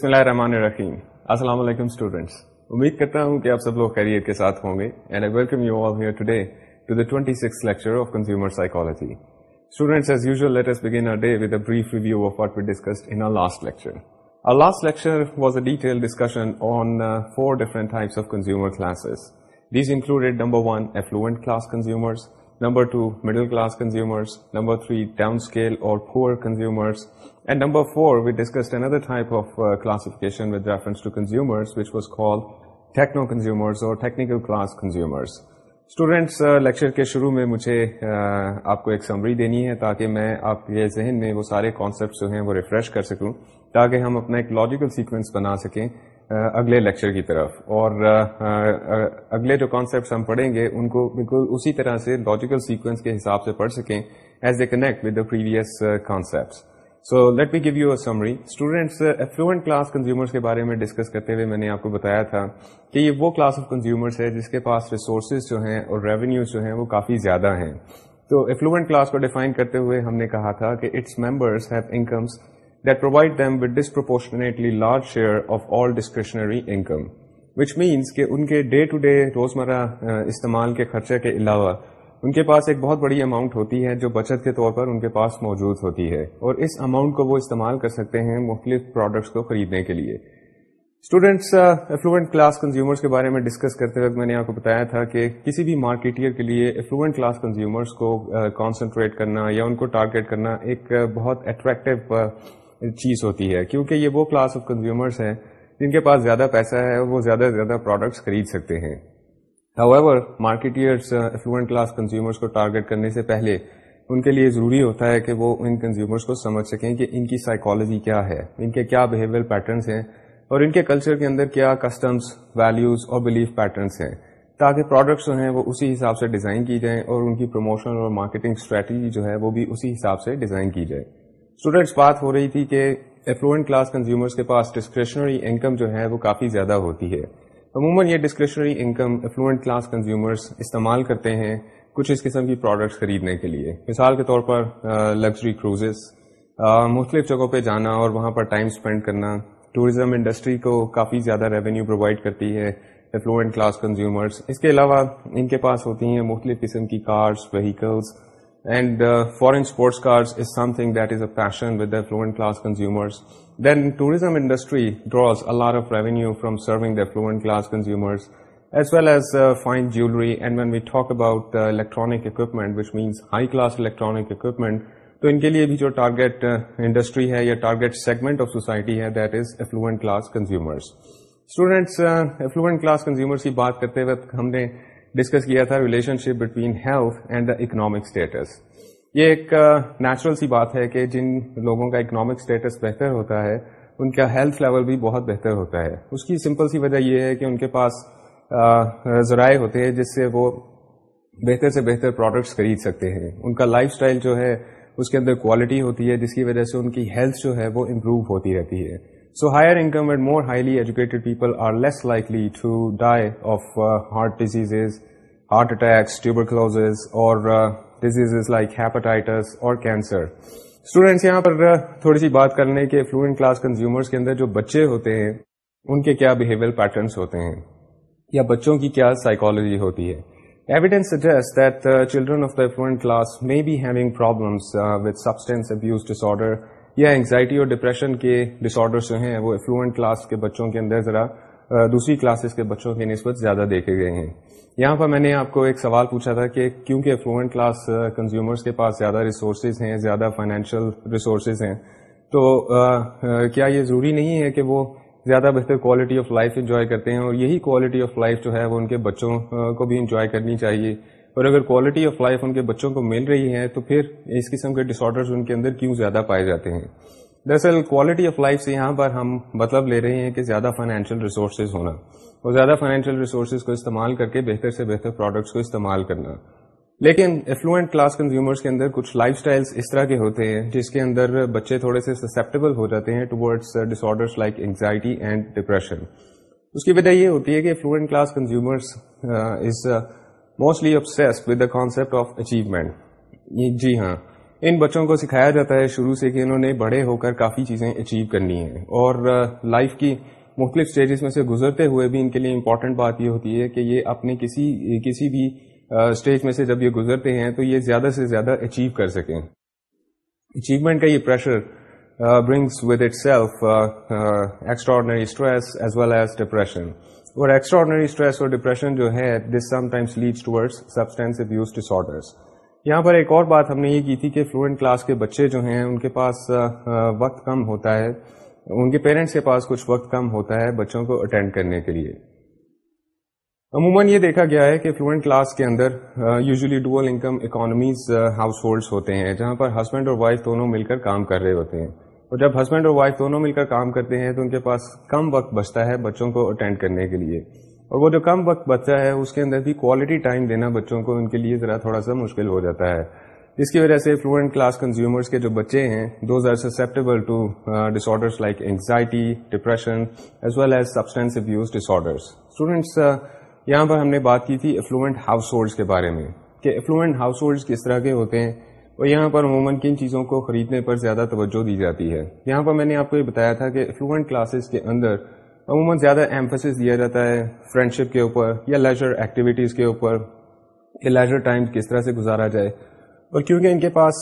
رحمان رقیم السلام علیکم امید کرتا ہوں کہ آپ سب لوگ کیریئر کے ساتھ ہوں گے اور poor consumers consumers, and number four, we discussed another type of uh, classification with reference to consumers, which was called techno-consumers or technical class consumers. Students lecture کے شروع میں مجھے آپ کو ایک سمری دینی ہے تاکہ میں آپ کے ذہن میں وہ سارے کانسیپٹس جو ہیں وہ ریفریش کر سکوں تاکہ ہم اپنا ایک لاجیکل سیکوینس بنا سکیں اگلے لیکچر کی طرف اور اگلے جو کانسیپٹس ہم پڑھیں گے ان کو بالکل اسی طرح سے لاجیکل سیکوینس کے حساب سے پڑھ سکیں as a connect with the previous concepts so let me give you a summary students affluent class consumers کے بارے میں ڈسکس کرتے ہوئے میں نے آپ کو بتایا تھا کہ یہ وہ کلاس آف کنزیومرس ہے جس کے پاس ریسورسز جو ہیں اور ریونیوز جو ہیں وہ کافی زیادہ ہیں۔ تو ایفلوئنٹ کلاس کو ڈیفائن کرتے ہوئے ہم نے کہا تھا کہ it's members have incomes that provide them with disproportionately large share of all discretionary income which means کہ ان کے ڈے ٹو ڈے روزمرہ uh, استعمال کے خرچے کے علاوہ ان کے پاس ایک بہت بڑی اماؤنٹ ہوتی ہے جو بچت کے طور پر ان کے پاس موجود ہوتی ہے اور اس اماؤنٹ کو وہ استعمال کر سکتے ہیں مختلف پروڈکٹس کو خریدنے کے لیے۔ اسٹوڈینٹس افلوئنٹ کلاس کنزیومرس کے بارے میں ڈسکس کرتے وقت میں نے آپ کو بتایا تھا کہ کسی بھی مارکیٹر کے لیے افلوئنٹ کلاس کنزیومرس کو uh, کانسنٹریٹ کرنا یا ان کو ٹارگیٹ کرنا ایک uh, بہت اٹریکٹیو uh, چیز ہوتی ہے۔ کیونکہ یہ وہ کلاس آف کنزیومرس ہیں جن کے پاس زیادہ پیسہ ہے وہ زیادہ سے زیادہ پروڈکٹس خرید سکتے ہیں۔ However, marketeers affluent class consumers کو ٹارگیٹ کرنے سے پہلے ان کے لیے ضروری ہوتا ہے کہ وہ ان کنزیومرس کو سمجھ سکیں کہ ان کی سائیکالوجی کیا ہے ان کے کیا بہیویئر پیٹرنس ہیں اور ان کے کلچر کے اندر کیا کسٹمس ویلیوز اور بلیف پیٹرنس ہیں۔ تاکہ پروڈکٹس جو ہیں وہ اسی حساب سے ڈیزائن کی جائیں اور ان کی پروموشن اور مارکیٹنگ اسٹریٹجی جو ہے وہ بھی اسی حساب سے ڈیزائن کی جائے۔ اسٹوڈینٹس بات ہو رہی تھی کہ افلوئنٹ کلاس کنزیومرس کے پاس ڈسکریشنری انکم جو ہے وہ کافی زیادہ ہوتی ہے۔ عموماً یہ discretionary income affluent class consumers استعمال کرتے ہیں کچھ اس قسم کی پروڈکٹس خریدنے کے لیے۔ مثال کے طور پر لگژری کروزز مختلف جگہوں پہ جانا اور وہاں پر ٹائم اسپینڈ کرنا۔ ٹوریزم انڈسٹری کو کافی زیادہ ریونیو پرووائڈ کرتی ہے افلوئنٹ کلاس کنزیومرس اس کے علاوہ ان کے پاس ہوتی ہیں مختلف قسم کی cars vehicles and foreign sports cars is something that is a passion with affluent class consumers then tourism industry draws a lot of revenue from serving the affluent class consumers as well as fine jewellery and when we talk about electronic equipment which means high class electronic equipment تو ان کے لیے بھی جو target industry ہے یا target segment of society ہے that is affluent class consumers students affluent class consumers کی بات کرتے وقت ہم نے ڈسکس کیا تھا relationship between health and the economic status یہ ایک نیچرل سی بات ہے کہ جن لوگوں کا اکنامک اسٹیٹس بہتر ہوتا ہے، ان کا ہیلتھ لیول بھی بہت بہتر ہوتا ہے۔ اس کی سمپل سی وجہ یہ ہے کہ ان کے پاس ذرائع ہوتے ہیں جس سے وہ بہتر سے بہتر پروڈکٹس خرید سکتے ہیں۔ ان کا لائف اسٹائل جو ہے، اس کے اندر کوالٹی ہوتی ہے، جس کی وجہ سے ان کی ہیلتھ جو ہے وہ امپروو ہوتی رہتی ہے۔ So higher income and more highly educated people are less likely to die of heart disease heart attacks tuber اور ڈیزیز لائک ہیپاٹائٹس اور کینسر اسٹوڈینٹس یہاں پر تھوڑی سی بات کرنے کے فلوئنٹ کلاس کنزیومرس کے اندر جو بچے ہوتے ہیں ان کے کیا بہیویئر پیٹرنس ہوتے ہیں یا بچوں کی کیا سائیکالوجی ہوتی ہے evidence suggest that children of the affluent class may be having problems with substance abuse disorder یا اینگزائٹی اور ڈپریشن کے ڈس آرڈر جو ہیں وہ افلوئنٹ کلاس کے بچوں کے اندر ذرا دوسری کلاسز کے بچوں کی نسبت زیادہ دیکھے گئے ہیں۔ یہاں پر میں نے آپ کو ایک سوال پوچھا تھا کہ کیونکہ افلوئنٹ کلاس کنزیومرس کے پاس زیادہ ریسورسز ہیں، زیادہ فائنینشیل ریسورسز ہیں، تو کیا یہ ضروری نہیں ہے کہ وہ زیادہ بہتر کوالٹی آف لائف انجوائے کرتے ہیں اور یہی کوالٹی آف لائف جو ہے وہ ان کے بچوں کو بھی انجوائے کرنی چاہیے۔ اور اگر کوالٹی آف لائف ان کے بچوں کو مل رہی ہے تو پھر اس قسم کے ڈس آرڈر ان کے اندر کیوں زیادہ پائے جاتے ہیں؟ دراصل کوالٹی آف لائف سے یہاں پر ہم مطلب لے رہے ہیں کہ زیادہ فائنینشیل ریسورسز ہونا۔ اور زیادہ فائنینشیل ریسورسز کو استعمال کر کے بہتر سے بہتر پروڈکٹس کو استعمال کرنا۔ لیکن افلوئنٹ کلاس کنزیومرس کے اندر کچھ لائف اسٹائلس اس طرح کے ہوتے ہیں جس کے اندر بچے تھوڑے سے سسپٹیبل ہو جاتے ہیں towards disorder like anxiety and depression اس کی وجہ یہ ہوتی ہے کہ affluent class consumers is mostly obsessed with the concept of achievement جی ہاں۔ ان بچوں کو سکھایا جاتا ہے شروع سے کہ انہوں نے بڑے ہو کر کافی چیزیں اچیو کرنی ہیں۔ اور لائف کی مختلف اسٹیجز میں سے گزرتے ہوئے بھی ان کے لیے امپورٹنٹ بات یہ ہوتی ہے کہ یہ اپنے کسی کسی بھی اسٹیج میں سے جب یہ گزرتے ہیں تو یہ زیادہ سے زیادہ اچیو کر سکیں۔ اچیومنٹ کا یہ pressure brings with it self extraordinary stress as well as depression اور ایکسٹرڈنری اسٹریس اور ڈپریشن جو ہے this sometimes leads towards substance abuse disorders یہاں پر ایک اور بات ہم نے یہ کی تھی کہ فلوئنٹ کلاس کے بچے جو ہیں، ان کے پاس وقت کم ہوتا ہے۔ ان کے پیرنٹس کے پاس کچھ وقت کم ہوتا ہے بچوں کو اٹینڈ کرنے کے لیے۔ عموماً یہ دیکھا گیا ہے کہ فلوئنٹ کلاس کے اندر usually dual income economies households ہوتے ہیں، جہاں پر ہسبینڈ اور وائف دونوں مل کر کام کر رہے ہوتے ہیں۔ اور جب ہسبینڈ اور وائف دونوں مل کر کام کرتے ہیں تو ان کے پاس کم وقت بچتا ہے بچوں کو اٹینڈ کرنے کے لیے۔ اور وہ جو کم وقت بچہ ہے، اس کے اندر بھی کوالٹی ٹائم دینا بچوں کو ان کے لیے ذرا تھوڑا سا مشکل ہو جاتا ہے۔ جس کی وجہ سے فلوئنٹ کلاس کنزیومرس کے جو بچے ہیں those are susceptible to disorders like anxiety depression as well as substance abuse disorders students یہاں پر ہم نے بات کی تھی افلوئنٹ ہاؤس ہولڈس کے بارے میں، کہ افلوئنٹ ہاؤس ہولڈس کس طرح کے ہوتے ہیں۔ اور یہاں پر عموماً کن چیزوں کو خریدنے پر زیادہ توجہ دی جاتی ہے۔ یہاں پر میں نے آپ کو یہ بتایا تھا کہ افلوئنٹ کلاسز کے اندر عموماً زیادہ ایمفسس دیا جاتا ہے فرینڈ شپ کے اوپر یا لیجر ایکٹیویٹیز کے اوپر یا لیجر ٹائم کس طرح سے گزارا جائے۔ اور کیونکہ ان کے پاس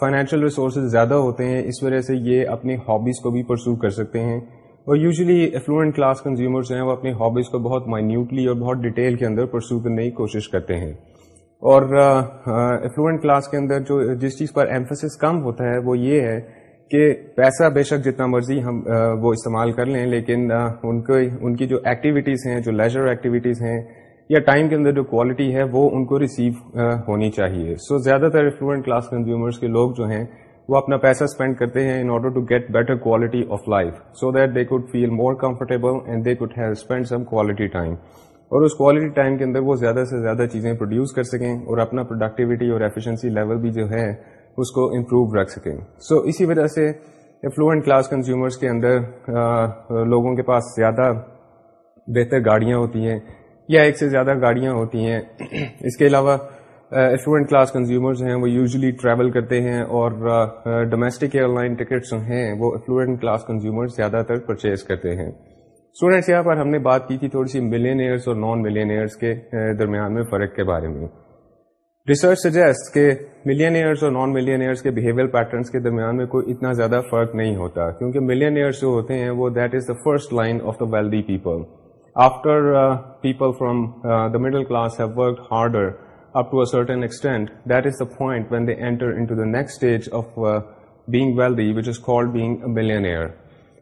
فائنینشیل ریسورسز زیادہ ہوتے ہیں، اس وجہ سے یہ اپنی ہابیز کو بھی پرسو کر سکتے ہیں۔ اور یوزلی افلوئنٹ کلاس کنزیومرز ہیں وہ اپنی ہابیز کو بہت مائنیوٹلی اور بہت ڈیٹیل کے اندر پرسو کرنے کی کوشش کرتے ہیں۔ اور افلوئنٹ کلاس کے اندر جو جس چیز پر ایمفسس کم ہوتا ہے وہ یہ ہے کہ پیسہ بے شک جتنا مرضی ہم وہ استعمال کر لیں لیکن ان کو ان کی جو ایکٹیویٹیز ہیں جو لیجر ایکٹیویٹیز ہیں یا ٹائم کے اندر جو کوالٹی ہے وہ ان کو ریسیو ہونی چاہیے۔ سو so, زیادہ تر افلوئنٹ کلاس کنزیومرس کے لوگ جو ہیں وہ اپنا پیسہ اسپینڈ کرتے ہیں in order to get better quality of life so that they could feel more comfortable and they could have spend some quality time اور اس کوالٹی ٹائم کے اندر وہ زیادہ سے زیادہ چیزیں پروڈیوس کر سکیں اور اپنا پروڈکٹیوٹی اور ایفیشنسی لیول بھی جو ہے اس کو امپروو رکھ سکیں۔ سو so, اسی وجہ سے افلوئنٹ کلاس کنزیومرس کے اندر لوگوں کے پاس زیادہ بہتر گاڑیاں ہوتی ہیں یا ایک سے زیادہ گاڑیاں ہوتی ہیں۔ اس کے علاوہ افلوئنٹ کلاس کنزیومرز ہیں وہ یوزلی ٹریول کرتے ہیں اور ڈومیسٹک ایئر لائن ٹکٹس ہیں وہ افلوئنٹ کلاس کنزیومر زیادہ تر پرچیز کرتے ہیں۔ اسٹوڈینٹس یہاں پر ہم نے بات کی تھی تھوڑی سی ملین ایئرس اور نان ملین ایئرس کے درمیان میں فرق کے بارے میں۔ ریسرچ سجیسٹ کہ ملین ایئرس اور نان ملین ایئرس کے بہیویئر پیٹرنس کے درمیان میں کوئی اتنا زیادہ فرق نہیں ہوتا کیونکہ ملین ایئرس جو ہوتے ہیں وہ that is the first line of the wealthy people after people from the middle class have work harder up to a certain extent, that is the point when they enter into the next stage of uh, being wealthy, which is called being a millionaire.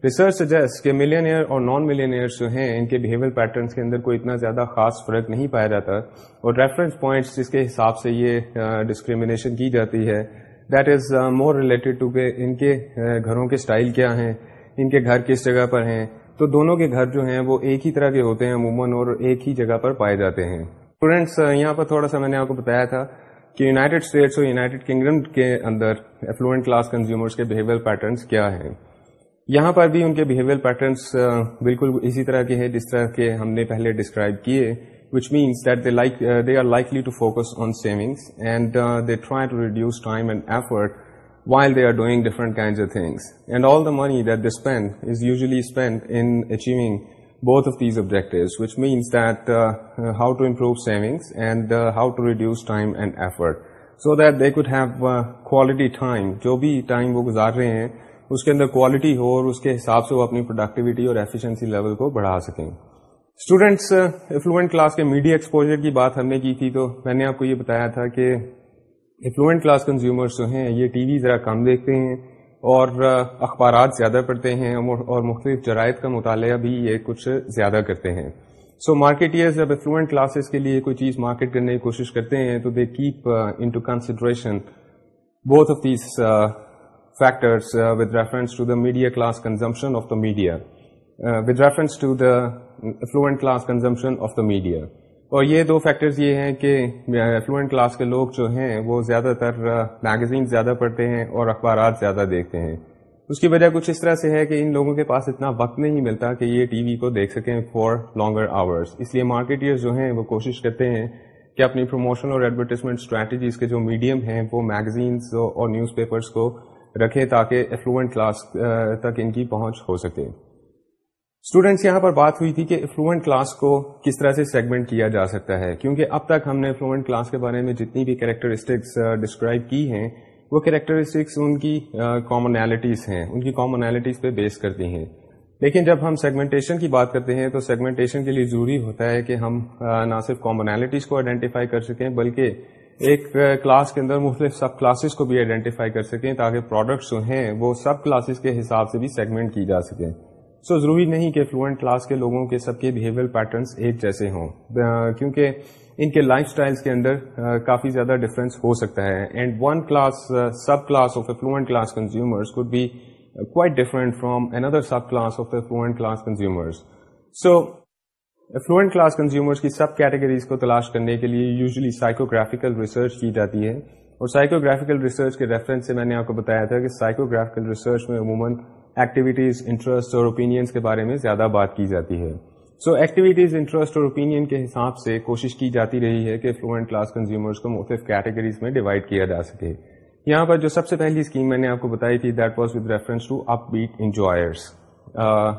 Research suggest کہ millionaire اور non millionaire جو ہیں، ان کے behaviour patterns کے اندر کوئی اتنا زیادہ خاص فرق نہیں پایا جاتا اور ریفرنس پوائنٹس جس کے حساب سے یہ ڈسکریمنیشن کی جاتی ہے that is more related to کہ ان کے گھروں کے اسٹائل کیا ہیں، ان کے گھر کس جگہ پر ہیں، تو دونوں کے گھر جو ہیں وہ ایک ہی طرح کے ہوتے ہیں عموماً اور ایک ہی جگہ پر پائے جاتے ہیں۔ اسٹوڈینٹس یہاں پر تھوڑا سا میں نے آپ کو بتایا تھا کہ یونائٹیڈ اسٹیٹس اور یونائٹیڈ کنگڈم کے اندر افلوئنٹ کلاس کنزیومرس کے بہیویئر پیٹرنس کیا ہیں۔ یہاں پر بھی ان کے بہیویئر پیٹرنس بالکل اسی طرح کے ہیں جس طرح کے ہم نے پہلے ڈسکرائب کیے which means that they like they are likely to focus on savings and they try to reduce time and effort while they are doing different kinds of things. And all the money that they spend is usually spent in achieving both of these objectives, which means that uh, uh, how to improve savings and uh, how to reduce time and effort, so that they could have quality time. جو بھی time وہ گزار رہے ہیں اس کے اندر quality ہو اور اس کے حساب سے وہ اپنی پروڈکٹیوٹی اور ایفیشنسی لیول کو بڑھا سکیں۔ اسٹوڈینٹس افلوئنٹ کلاس کے میڈیا ایکسپوجر کی بات ہم نے کی تھی تو میں نے آپ کو یہ بتایا تھا کہ افلوئنٹ کلاس کنزیومرس جو ہیں یہ ٹی وی ذرا کم دیکھتے ہیں اور uh, اخبارات زیادہ پڑھتے ہیں اور مختلف جرائد کا مطالعہ بھی یہ کچھ زیادہ کرتے ہیں۔ سو مارکیٹئرز جب افلوئنٹ کلاسز کے لیے کوئی چیز مارکیٹ کرنے کی کوشش کرتے ہیں تو they keep into consideration both of these factors with reference to the media class consumption of the media with reference to the affluent class consumption of the media اور یہ دو فیکٹرز یہ ہیں کہ uh, فلوئنٹ کلاس کے لوگ جو ہیں وہ زیادہ تر uh, میگزین زیادہ پڑھتے ہیں اور اخبارات زیادہ دیکھتے ہیں. اس کی وجہ کچھ اس طرح سے ہے کہ ان لوگوں کے پاس اتنا وقت نہیں ملتا کہ یہ ٹی وی کو دیکھ سکیں فار لانگر آورس اس لیے مارکیٹرز جو ہیں وہ کوشش کرتے ہیں کہ اپنی پروموشن اور ایڈورٹیزمنٹ اسٹریٹجیز کے جو میڈیم ہیں وہ میگزینس اور نیوز پیپرس کو رکھیں تاکہ افلوئنٹ کلاس تک ان کی پہنچ ہو سکے۔ اسٹوڈینٹس یہاں پر بات ہوئی تھی کہ افلوئنٹ کلاس کو کس طرح سے سیگمنٹ کیا جا سکتا ہے، کیونکہ اب تک ہم نے افلوئنٹ کلاس کے بارے میں جتنی بھی کریکٹرسٹکس ڈسکرائب کی ہیں، وہ کریکٹرسٹکس ان کی کامنالٹیز ہیں، ان کی کامنالٹیز پہ بیس کرتی ہیں۔ لیکن جب ہم سیگمنٹیشن کی بات کرتے ہیں تو سیگمنٹیشن کے لیے ضروری ہوتا ہے کہ ہم نہ صرف کامنالٹیز کو آئیڈینٹیفائی کر سکیں، بلکہ ایک کلاس کے اندر مختلف سب کلاسز کو بھی آئیڈینٹیفائی کر سکیں تاکہ پروڈکٹس جو ہیں وہ سب کلاسز کے حساب سے بھی سیگمنٹ کی جا سکیں۔ سو so, ضروری نہیں کہ فلوئنٹ کلاس کے لوگوں کے سب کے بہیویئر پیٹرنس ایک جیسے ہوں۔ کیونکہ ان کے لائف اسٹائلس کے اندر کافی زیادہ ڈفرینس ہو سکتا ہے۔ And one class sub class of affluent class consumers could be quite different from another sub class of affluent class consumers so affluent class consumers کی سب کیٹیگریز کو تلاش کرنے کے لیے یوزلی سائیکوگرافیکل ریسرچ کی جاتی ہے۔ اور سائیکوگرافیکل ریسرچ کے ریفرنس سے میں نے آپ کو بتایا تھا کہ سائیکوگرافیکل ریسرچ میں عموماً ایکٹیویٹیز انٹرسٹ اور اوپینینس کے بارے میں زیادہ بات کی جاتی ہے۔ سو ایکٹیویٹیز انٹرسٹ اور اوپینین کے حساب سے کوشش کی جاتی رہی ہے کہ فلوئنٹ کلاس کنزیومرس کو مختلف کیٹیگریز میں ڈیوائڈ کیا جا سکے۔ یہاں پر جو سب سے پہلی اسکیم میں نے آپ کو بتائی تھی that was with reference to upbeat enjoyers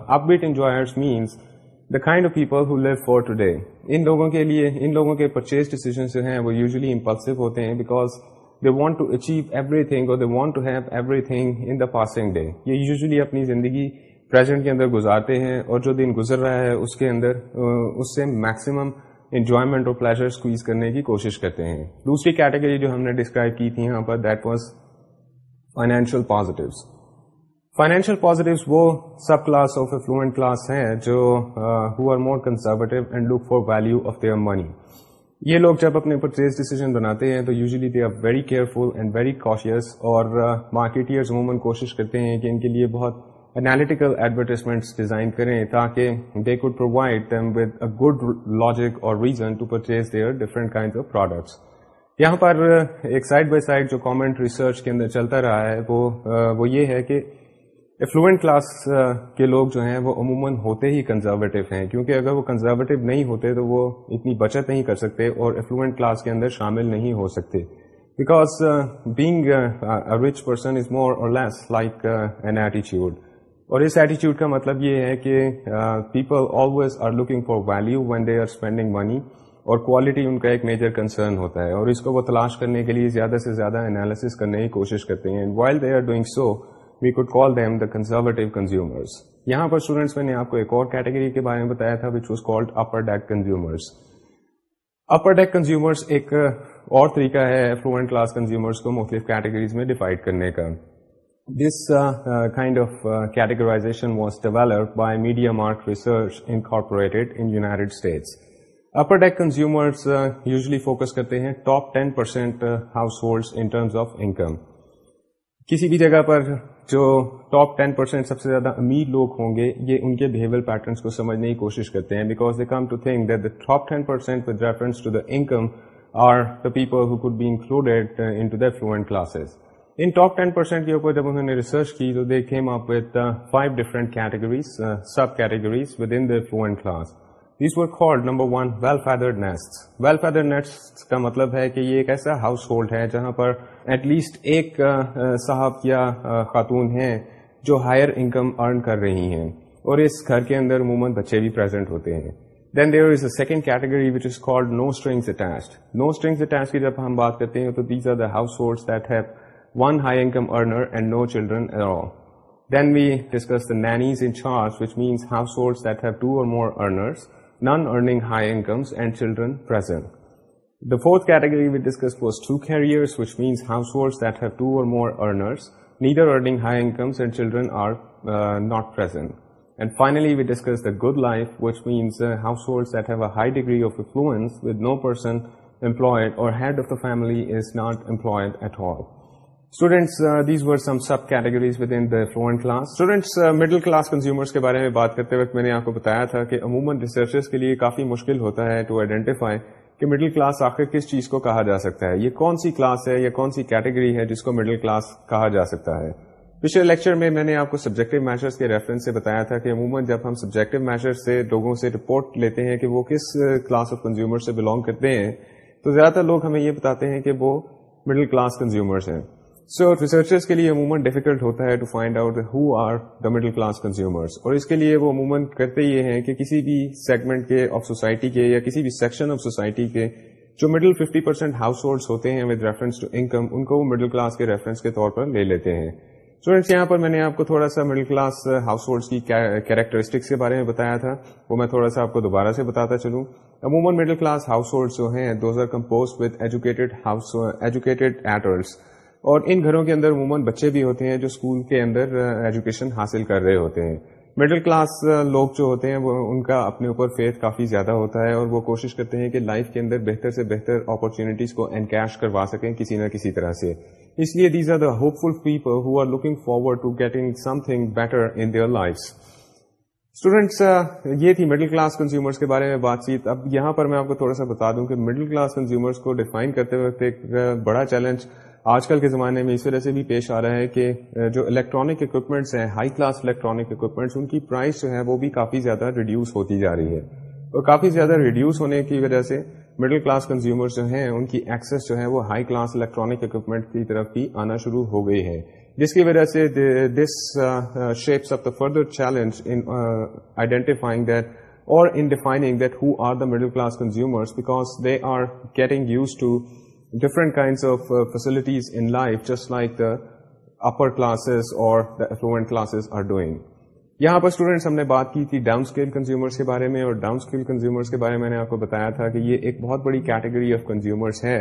upbeat enjoyers means the kind of people who live for today ان لوگوں کے لیے، ان لوگوں کے پرچیز ڈیسیزن جو ہیں، وہ یوزلی امپلسو ہوتے ہیں because they want to achieve everything اور they want to have everything in the passing day یہ یوزلی اپنی زندگی پرزینٹ کے اندر گزارتے ہیں اور جو دن گزر رہا ہے، اس کے اندر اس سے میکسیمم انجوائمنٹ اور پلیزر اسکویز کرنے کی کوشش کرتے ہیں۔ دوسری کیٹیگری جو ہم نے ڈسکرائب کی تھی یہاں پر that was financial positives financial positives وہ sub class of affluent class ہیں جو who are more conservative and look for value of their money یہ لوگ جب اپنے پرچیز ڈیسیزن بناتے ہیں تو usually they are very careful and very cautious اور مارکیٹرز عموماً کوشش کرتے ہیں کہ ان کے لیے بہت انالیٹیکل ایڈورٹیزمنٹس ڈیزائن کریں تاکہ they could provide them with a good logic اور reason to purchase their different kind of products یہاں پر ایک سائڈ بائی سائڈ جو کامنٹ ریسرچ کے اندر چلتا رہا ہے وہ وہ یہ ہے کہ افلوئنٹ کلاس uh, کے لوگ جو ہیں وہ عموماً ہوتے ہی کنزرویٹو ہیں، کیونکہ اگر وہ کنزرویٹو نہیں ہوتے تو وہ اتنی بچت نہیں کر سکتے اور افلوئنٹ کلاس کے اندر شامل نہیں ہو سکتے۔ Because being rich person is more or less like N ایٹیچیوڈ اور اس ایٹیچیوڈ کا مطلب یہ ہے کہ people always are looking for value when they are spending money اور کوالٹی ان کا ایک میجر کنسرن ہوتا ہے۔ اور اس کو وہ تلاش کرنے کے لیے زیادہ سے زیادہ انالیس کرنے کی کوشش کرتے ہیں۔ While they are doing so we could call them the conservative consumers یہاں پر اسٹوڈینٹس میں نے آپ کو ایک اور کیٹیگری کے بارے میں بتایا تھا which was called upper deck consumers upper deck consumers ایک اور طریقہ ہے فلوئنٹ کلاس کنزیومرس کو مختلف کیٹیگریز میں ڈیفائڈ کرنے کا. This kind of categorization was develop by Mediamark research incorporated in United States upper deck consumers usually focus کرتے ہیں top ten percent households in terms of income کسی بھی جگہ پر جو ٹاپ ٹین پرسینٹ سب سے زیادہ امیر لوگ ہوں گے، یہ ان کے بہیویئر پیٹرنس کو سمجھنے کی کوشش کرتے ہیں because they come to think that the top ten percent with reference to the income are the people who could be included into the affluent classes in top ten percent کے اوپر جب انہوں نے ریسرچ کی تو they came up with five different categories sub categories within the affluent class these were called number one well feather nest well feather nest کا مطلب ہے کہ یہ ایک ایسا ہاؤس ہولڈ ہے جہاں پر ایٹ لیسٹ ایک صاحب یا خاتون ہیں جو ہائر انکم ارن کر رہی ہیں اور اس گھر کے اندر عموماً بچے بھی پرزینٹ ہوتے ہیں۔ Then there is a second category which is called no strings attached no strings attach کی جب ہم بات کرتے ہیں تو these are the household that have one high income earner and no children then we discuss the nannies in charge which means household that have two or more earners non earning high incomes and children present The fourth category we discussed was two carriers, which means households that have two or more earners, neither earning high incomes and children are uh, not present. And finally, we discussed the good life, which means uh, households that have a high degree of affluence with no person employed or head of the family is not employed at all. Students, uh, these were some sub-categories within the affluent class. Students, middle class consumers کے بارے میں بات کرتے وقت میں نے آپ کو بتایا تھا کہ عموماً ریسرچرز کے لیے کافی مشکل ہوتا ہے ٹو آئیڈینٹیفائی کہ مڈل کلاس آخر کس چیز کو کہا جا سکتا ہے؟ یہ کون سی کلاس ہے؟ یا کون سی کیٹیگری ہے جس کو مڈل کلاس کہا جا سکتا ہے؟ پچھلے لیکچر میں میں نے آپ کو سبجیکٹو میشرس کے ریفرنس سے بتایا تھا کہ عموماً جب ہم سبجیکٹو میشر سے لوگوں سے رپورٹ لیتے ہیں کہ وہ کس کلاس آف کنزیومر سے بلونگ کرتے ہیں، تو زیادہ تر لوگ ہمیں یہ بتاتے ہیں کہ وہ مڈل کلاس کنزیومرس ہیں۔ سو ریسرچرس کے لیے عموماً ڈیفیکلٹ ہوتا ہے to find out who are the middle class consumers اور اس کے لیے وہ عموماً کرتے یہ ہیں کہ کسی بھی سیگمنٹ کے آف سوسائٹی کے یا کسی بھی سیکشن آف سوسائٹی کے جو middle fifty percent house holds ہوتے ہیں ود ریفرنس ٹو انکم ان کو وہ مڈل کلاس کے ریفرنس کے طور پر لے لیتے ہیں. اسٹوڈینٹس یہاں پر میں نے آپ کو تھوڑا سا مڈل کلاس ہاؤس ہولڈس کی کیریکٹرسٹکس کے بارے میں بتایا تھا. وہ میں تھوڑا سا آپ کو دوبارہ سے بتاتا چلوں. عموماً مڈل کلاس ہاؤس ہولڈ جو ہیں those are compose with educated house educated adults اور ان گھروں کے اندر عموماً بچے بھی ہوتے ہیں جو اسکول کے اندر ایجوکیشن حاصل کر رہے ہوتے ہیں۔ مڈل کلاس لوگ جو ہوتے ہیں وہ ان کا اپنے اوپر فیتھ کافی زیادہ ہوتا ہے اور وہ کوشش کرتے ہیں کہ لائف کے اندر بہتر سے بہتر اپرچونیٹیز کو انکیش کروا سکیں کسی نہ کسی طرح سے۔ اس لیے these are the hopeful people who are looking forward to getting something better in their life students یہ تھی مڈل کلاس کنزیومرس کے بارے میں بات چیت اب یہاں پر میں آپ کو تھوڑا سا بتا دوں کہ مڈل کلاس کنزیومرس کو ڈیفائن کرتے وقت ایک بڑا چیلنج آج کل کے زمانے میں اس وجہ سے بھی پیش آ رہا ہے کہ جو الیکٹرانک اکوپمنٹس ہیں ہائی کلاس الیکٹرانک اکوپمنٹس ان کی پرائز جو ہے وہ بھی کافی زیادہ ریڈیوس ہوتی جا رہی ہے۔ اور کافی زیادہ ریڈیوس ہونے کی وجہ سے مڈل کلاس کنزیومر جو ہیں، ان کی ایکسیس جو ہے وہ ہائی کلاس الیکٹرانک اکوپمنٹ کی طرف بھی آنا شروع ہو گئی ہے۔ جس کی وجہ سے this shapes of the further challenge in identifying that or in defining that who are the middle class consumers because they are getting used to different kinds of uh, facilities in life, just like the upper classes or the affluent classes are doing. یہاں پر students ہم نے بات کی تھی down scale consumers کے بارے میں اور ڈاؤن اسکیل کنزیومرس کے بارے میں نے آپ کو بتایا تھا کہ یہ ایک بہت بڑی کیٹیگری آف کنزیومرس ہے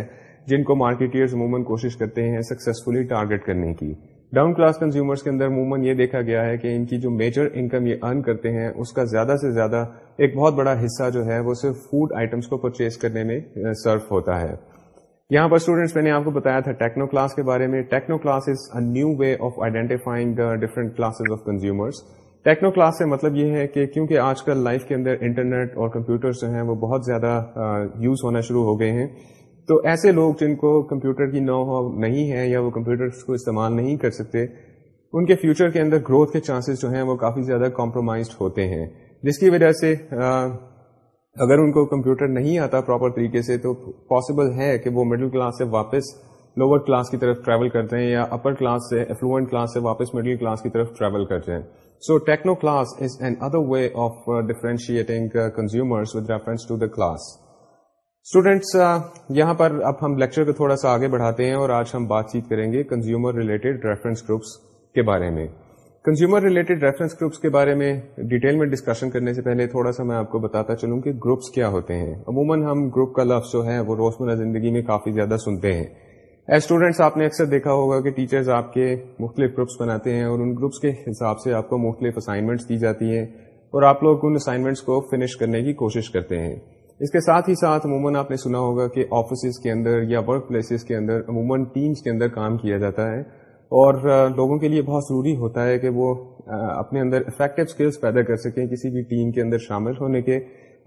جن کو مارکیٹرز عموماً کوشش کرتے ہیں سکسیزفلی ٹارگیٹ کرنے کی ڈاؤن کلاس کنزیومرس کے اندر عموماً یہ دیکھا گیا ہے کہ ان کی جو میجر انکم یہ ارن کرتے ہیں اس کا زیادہ سے زیادہ ایک بہت بڑا حصہ جو ہے وہ صرف فوڈ آئٹمس کو پرچیز کرنے میں uh, سرو ہوتا ہے یہاں پر اسٹوڈینٹس میں نے آپ کو بتایا تھا ٹیکنو کلاس کے بارے میں۔ Techno class is a new way of identifying different classes of consumers techno class سے مطلب یہ ہے کہ کیونکہ آج کل لائف کے اندر انٹرنیٹ اور کمپیوٹر جو ہیں وہ بہت زیادہ یوز ہونا شروع ہو گئے ہیں۔ تو ایسے لوگ جن کو کمپیوٹر کی نو نہیں ہے یا وہ کمپیوٹر کو استعمال نہیں کر سکتے، ان کے فیوچر کے اندر گروتھ کے چانسز جو ہیں وہ کافی زیادہ کمپرومائزڈ ہوتے ہیں۔ جس کی وجہ سے اگر ان کو کمپیوٹر نہیں آتا پراپر طریقے سے تو پاسبل ہے کہ وہ مڈل کلاس سے واپس لوور کلاس کی طرف ٹریول کرتے ہیں یا اپر کلاس سے افلوئنٹ کلاس سے واپس مڈل کلاس کی طرف ٹریول کرتے ہیں. So techno class is another way of differentiating consumers with reference to the class students یہاں پر اب ہم لیکچر کو تھوڑا سا آگے بڑھاتے ہیں اور آج ہم بات چیت کریں گے کنزیومر ریلیٹڈ ریفرنس گروپس کے بارے میں. کنزیومر ریلیٹڈ ریفرنس گروپس کے بارے میں ڈیٹیل میں ڈسکشن کرنے سے پہلے تھوڑا سا میں آپ کو بتاتا چلوں کہ گروپس کیا ہوتے ہیں۔ عموماً ہم گروپ کا لفظ جو ہے وہ روزمرہ زندگی میں کافی زیادہ سنتے ہیں۔ ایز اسٹوڈینٹس آپ نے اکثر دیکھا ہوگا کہ ٹیچرز آپ کے مختلف گروپس بناتے ہیں اور ان گروپس کے حساب سے آپ کو مختلف اسائنمنٹس دی جاتی ہیں اور آپ لوگ ان اسائنمنٹس کو فنش کرنے کی کوشش کرتے ہیں۔ اس کے ساتھ ہی ساتھ عموماً آپ نے سنا ہوگا کہ آفیسز کے اندر یا ورک پلیسز کے اندر عموماً ٹیمس کے اندر کام کیا جاتا ہے۔ اور لوگوں کے لیے بہت ضروری ہوتا ہے کہ وہ اپنے اندر افیکٹو اسکلس پیدا کر سکیں کسی بھی ٹیم کے اندر شامل ہونے کے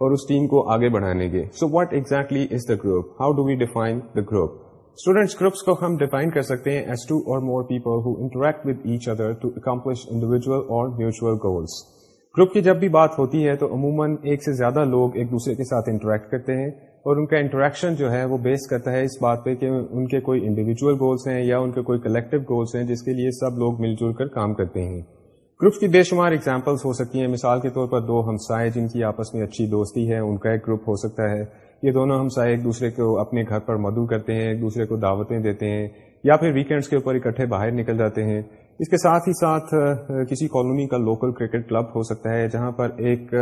اور اس ٹیم کو آگے بڑھانے کے۔ So what exactly is the group how do we define the group students groups کو ہم ڈیفائن کر سکتے ہیں as two or more people who interact with each other to accomplish individual or mutual goals group کی جب بھی بات ہوتی ہے تو عموماً ایک سے زیادہ لوگ ایک دوسرے کے ساتھ انٹریکٹ کرتے ہیں۔ اور ان کا انٹریکشن جو ہے وہ بیس کرتا ہے اس بات پہ کہ ان کے کوئی انڈیویجل گولس ہیں یا ان کے کوئی کلیکٹو گولس ہیں جس کے لیے سب لوگ مل جل کر کام کرتے ہیں۔ گروپس کی بے شمار اگزامپلس ہو سکتی ہیں۔ مثال کے طور پر دو ہمسائے جن کی آپس میں اچھی دوستی ہے، ان کا ایک گروپ ہو سکتا ہے۔ یہ دونوں ہمسائے ایک دوسرے کو اپنے گھر پر مدعو کرتے ہیں، ایک دوسرے کو دعوتیں دیتے ہیں یا پھر ویکینڈس کے اوپر اکٹھے باہر نکل جاتے ہیں۔ اس کے ساتھ ہی ساتھ، کسی کالونی کا لوکل کرکٹ کلب ہو سکتا ہے جہاں پر ایک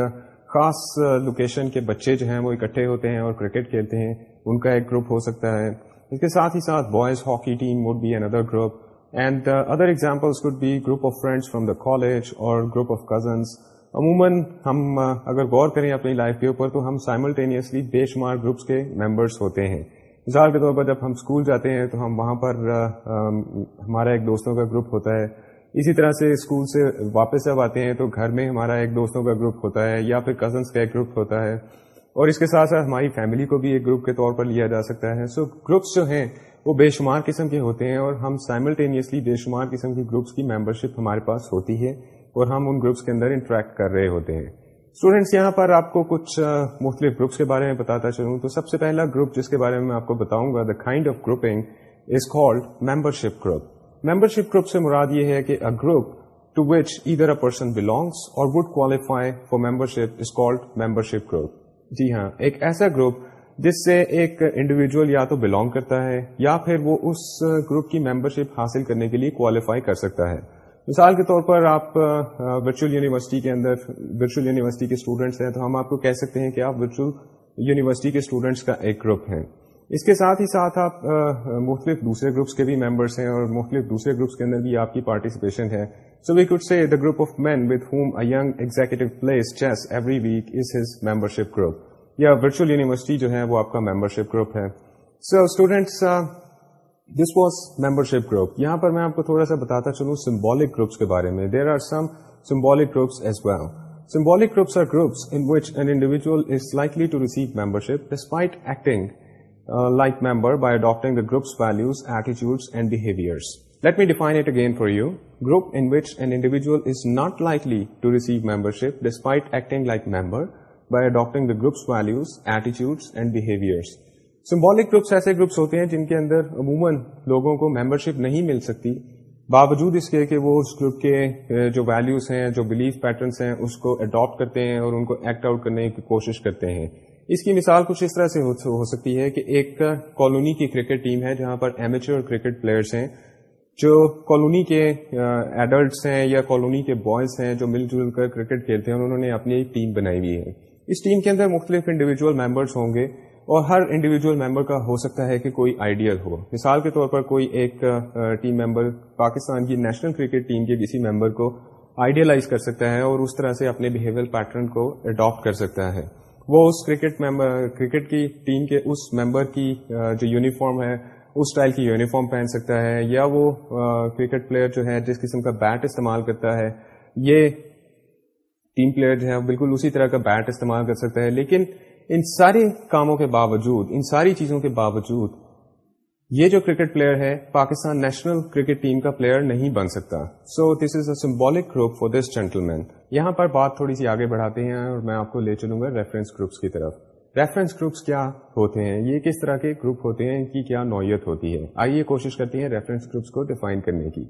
خاص لوکیشن کے بچے جو ہیں وہ اکٹھے ہوتے ہیں اور کرکٹ کھیلتے ہیں، ان کا ایک گروپ ہو سکتا ہے۔ اس کے ساتھ ہی ساتھ boys hockey team would be another group and other examples could be group of friends from the college or group of cousins عموماً ہم، اگر غور کریں اپنی لائف کے اوپر تو ہم سائملٹینیسلی بے شمار گروپس کے ممبرس ہوتے ہیں۔ مثال کے طور پر جب ہم اسکول جاتے ہیں تو ہم وہاں پر ہمارا ایک دوستوں کا گروپ ہوتا ہے۔ اسی طرح سے اسکول سے واپس جب آتے ہیں تو گھر میں ہمارا ایک دوستوں کا گروپ ہوتا ہے یا پھر کزنس کا ایک گروپ ہوتا ہے اور اس کے ساتھ ساتھ ہماری فیملی کو بھی ایک گروپ کے طور پر لیا جا سکتا ہے۔ سو so, گروپس جو ہیں وہ بے شمار قسم کے ہوتے ہیں اور ہم سائملٹینیسلی بے شمار قسم کی گروپس کی ممبرشپ ہمارے پاس ہوتی ہے اور ہم ان گروپس کے اندر انٹریکٹ کر رہے ہوتے ہیں۔ اسٹوڈینٹس یہاں پر آپ کو کچھ مختلف گروپس کے بارے میں بتاتا چلوں تو سب سے پہلا گروپ جس کے بارے میں آپ کو بتاؤں گا the kind of grouping is called membership group membership group سے مراد یہ ہے کہ group to which either a person belongs or would qualify for membership is called membership group جی ہاں ایک ایسا گروپ جس سے ایک انڈیویجل یا تو بلونگ کرتا ہے یا پھر وہ اس گروپ کی ممبرشپ حاصل کرنے کے لیے کوالیفائی کر سکتا ہے۔ مثال کے طور پر آپ ورچوئل یونیورسٹی کے اندر ورچوئل یونیورسٹی کے اسٹوڈینٹس ہیں تو ہم آپ کو کہہ سکتے ہیں کہ آپ ورچوئل یونیورسٹی کے اسٹوڈینٹس کا ایک گروپ ہیں۔ اس کے ساتھ ہی ساتھ آپ مختلف دوسرے گروپس کے بھی ممبرس ہیں اور مختلف دوسرے گروپس کے اندر بھی آپ کی پارٹیسپیشن ہے۔ So we could see the group of men with whom a young executive plays chess every week is his membership group یا ورچوئل یونیورسٹی جو ہے وہ آپ کا ممبرشپ گروپ ہے۔ So students this was membership group یہاں پر میں آپ کو تھوڑا سا بتاتا چلوں سمبولک گروپس کے بارے میں۔ There are some symbolic groups as well symbolic groups are groups in which an individual is likely to receive membership despite acting like member by adopting the group's values attitudes and behaviours let me define it again for you group in which an individual is not likely to receive membership despite acting like member by adopting the group's values attitudes and behaviours symbolic groups ایسے گروپس ہوتے ہیں جن کے اندر عموماً لوگوں کو ممبرشپ نہیں مل سکتی باوجود اس کے کہ وہ اس گروپ کے جو ویلوز ہیں جو بلیف پیٹرنس ہیں اس کو اڈاپٹ کرتے ہیں اور ان کو ایکٹ آؤٹ کرنے کی کوشش کرتے ہیں اس کی مثال کچھ اس طرح سے ہو سکتی ہے کہ ایک کالونی کی کرکٹ ٹیم ہے جہاں پر ایمیچور کرکٹ پلیئرس ہیں، جو کالونی کے ایڈلٹس ہیں یا کالونی کے بوائز ہیں جو مل جل کر کرکٹ کھیلتے ہیں، انہوں نے اپنی ایک ٹیم بنائی ہوئی ہے۔ اس ٹیم کے اندر مختلف انڈیویجل ممبرس ہوں گے اور ہر انڈیویجل ممبر کا ہو سکتا ہے کہ کوئی آئیڈیل ہو۔ مثال کے طور پر کوئی ایک ٹیم ممبر پاکستان کی نیشنل کرکٹ ٹیم کے کسی ممبر کو آئیڈیلائز کر سکتا ہے اور اس طرح سے اپنے بہیویئر پیٹرن کو اڈاپٹ کر سکتا ہے۔ وہ اس کرکٹ ممبر، کرکٹ کی ٹیم کے اس ممبر کی جو یونیفارم ہے، اس ٹائل کی یونیفارم پہن سکتا ہے، یا وہ کرکٹ پلیئر جو ہے، جس قسم کا بیٹ استعمال کرتا ہے، یہ ٹیم پلیئر جو ہے بالکل اسی طرح کا بیٹ استعمال کر سکتا ہے۔ لیکن ان سارے کاموں کے باوجود، ان ساری چیزوں کے باوجود یہ جو کرکٹ پلیئر ہے، پاکستان نیشنل کرکٹ ٹیم کا پلیئر نہیں بن سکتا۔ So this is a symbolic group for this gentleman یہاں پر بات تھوڑی سی آگے بڑھاتے ہیں اور میں آپ کو لے چلوں گا ریفرنس گروپس کی طرف۔ ریفرنس گروپس کیا ہوتے ہیں؟ یہ کس طرح کے گروپ ہوتے ہیں؟ ان کی کیا نوعیت ہوتی ہے؟ آئیے کوشش کرتے ہیں ریفرنس گروپس کو ڈیفائن کرنے کی۔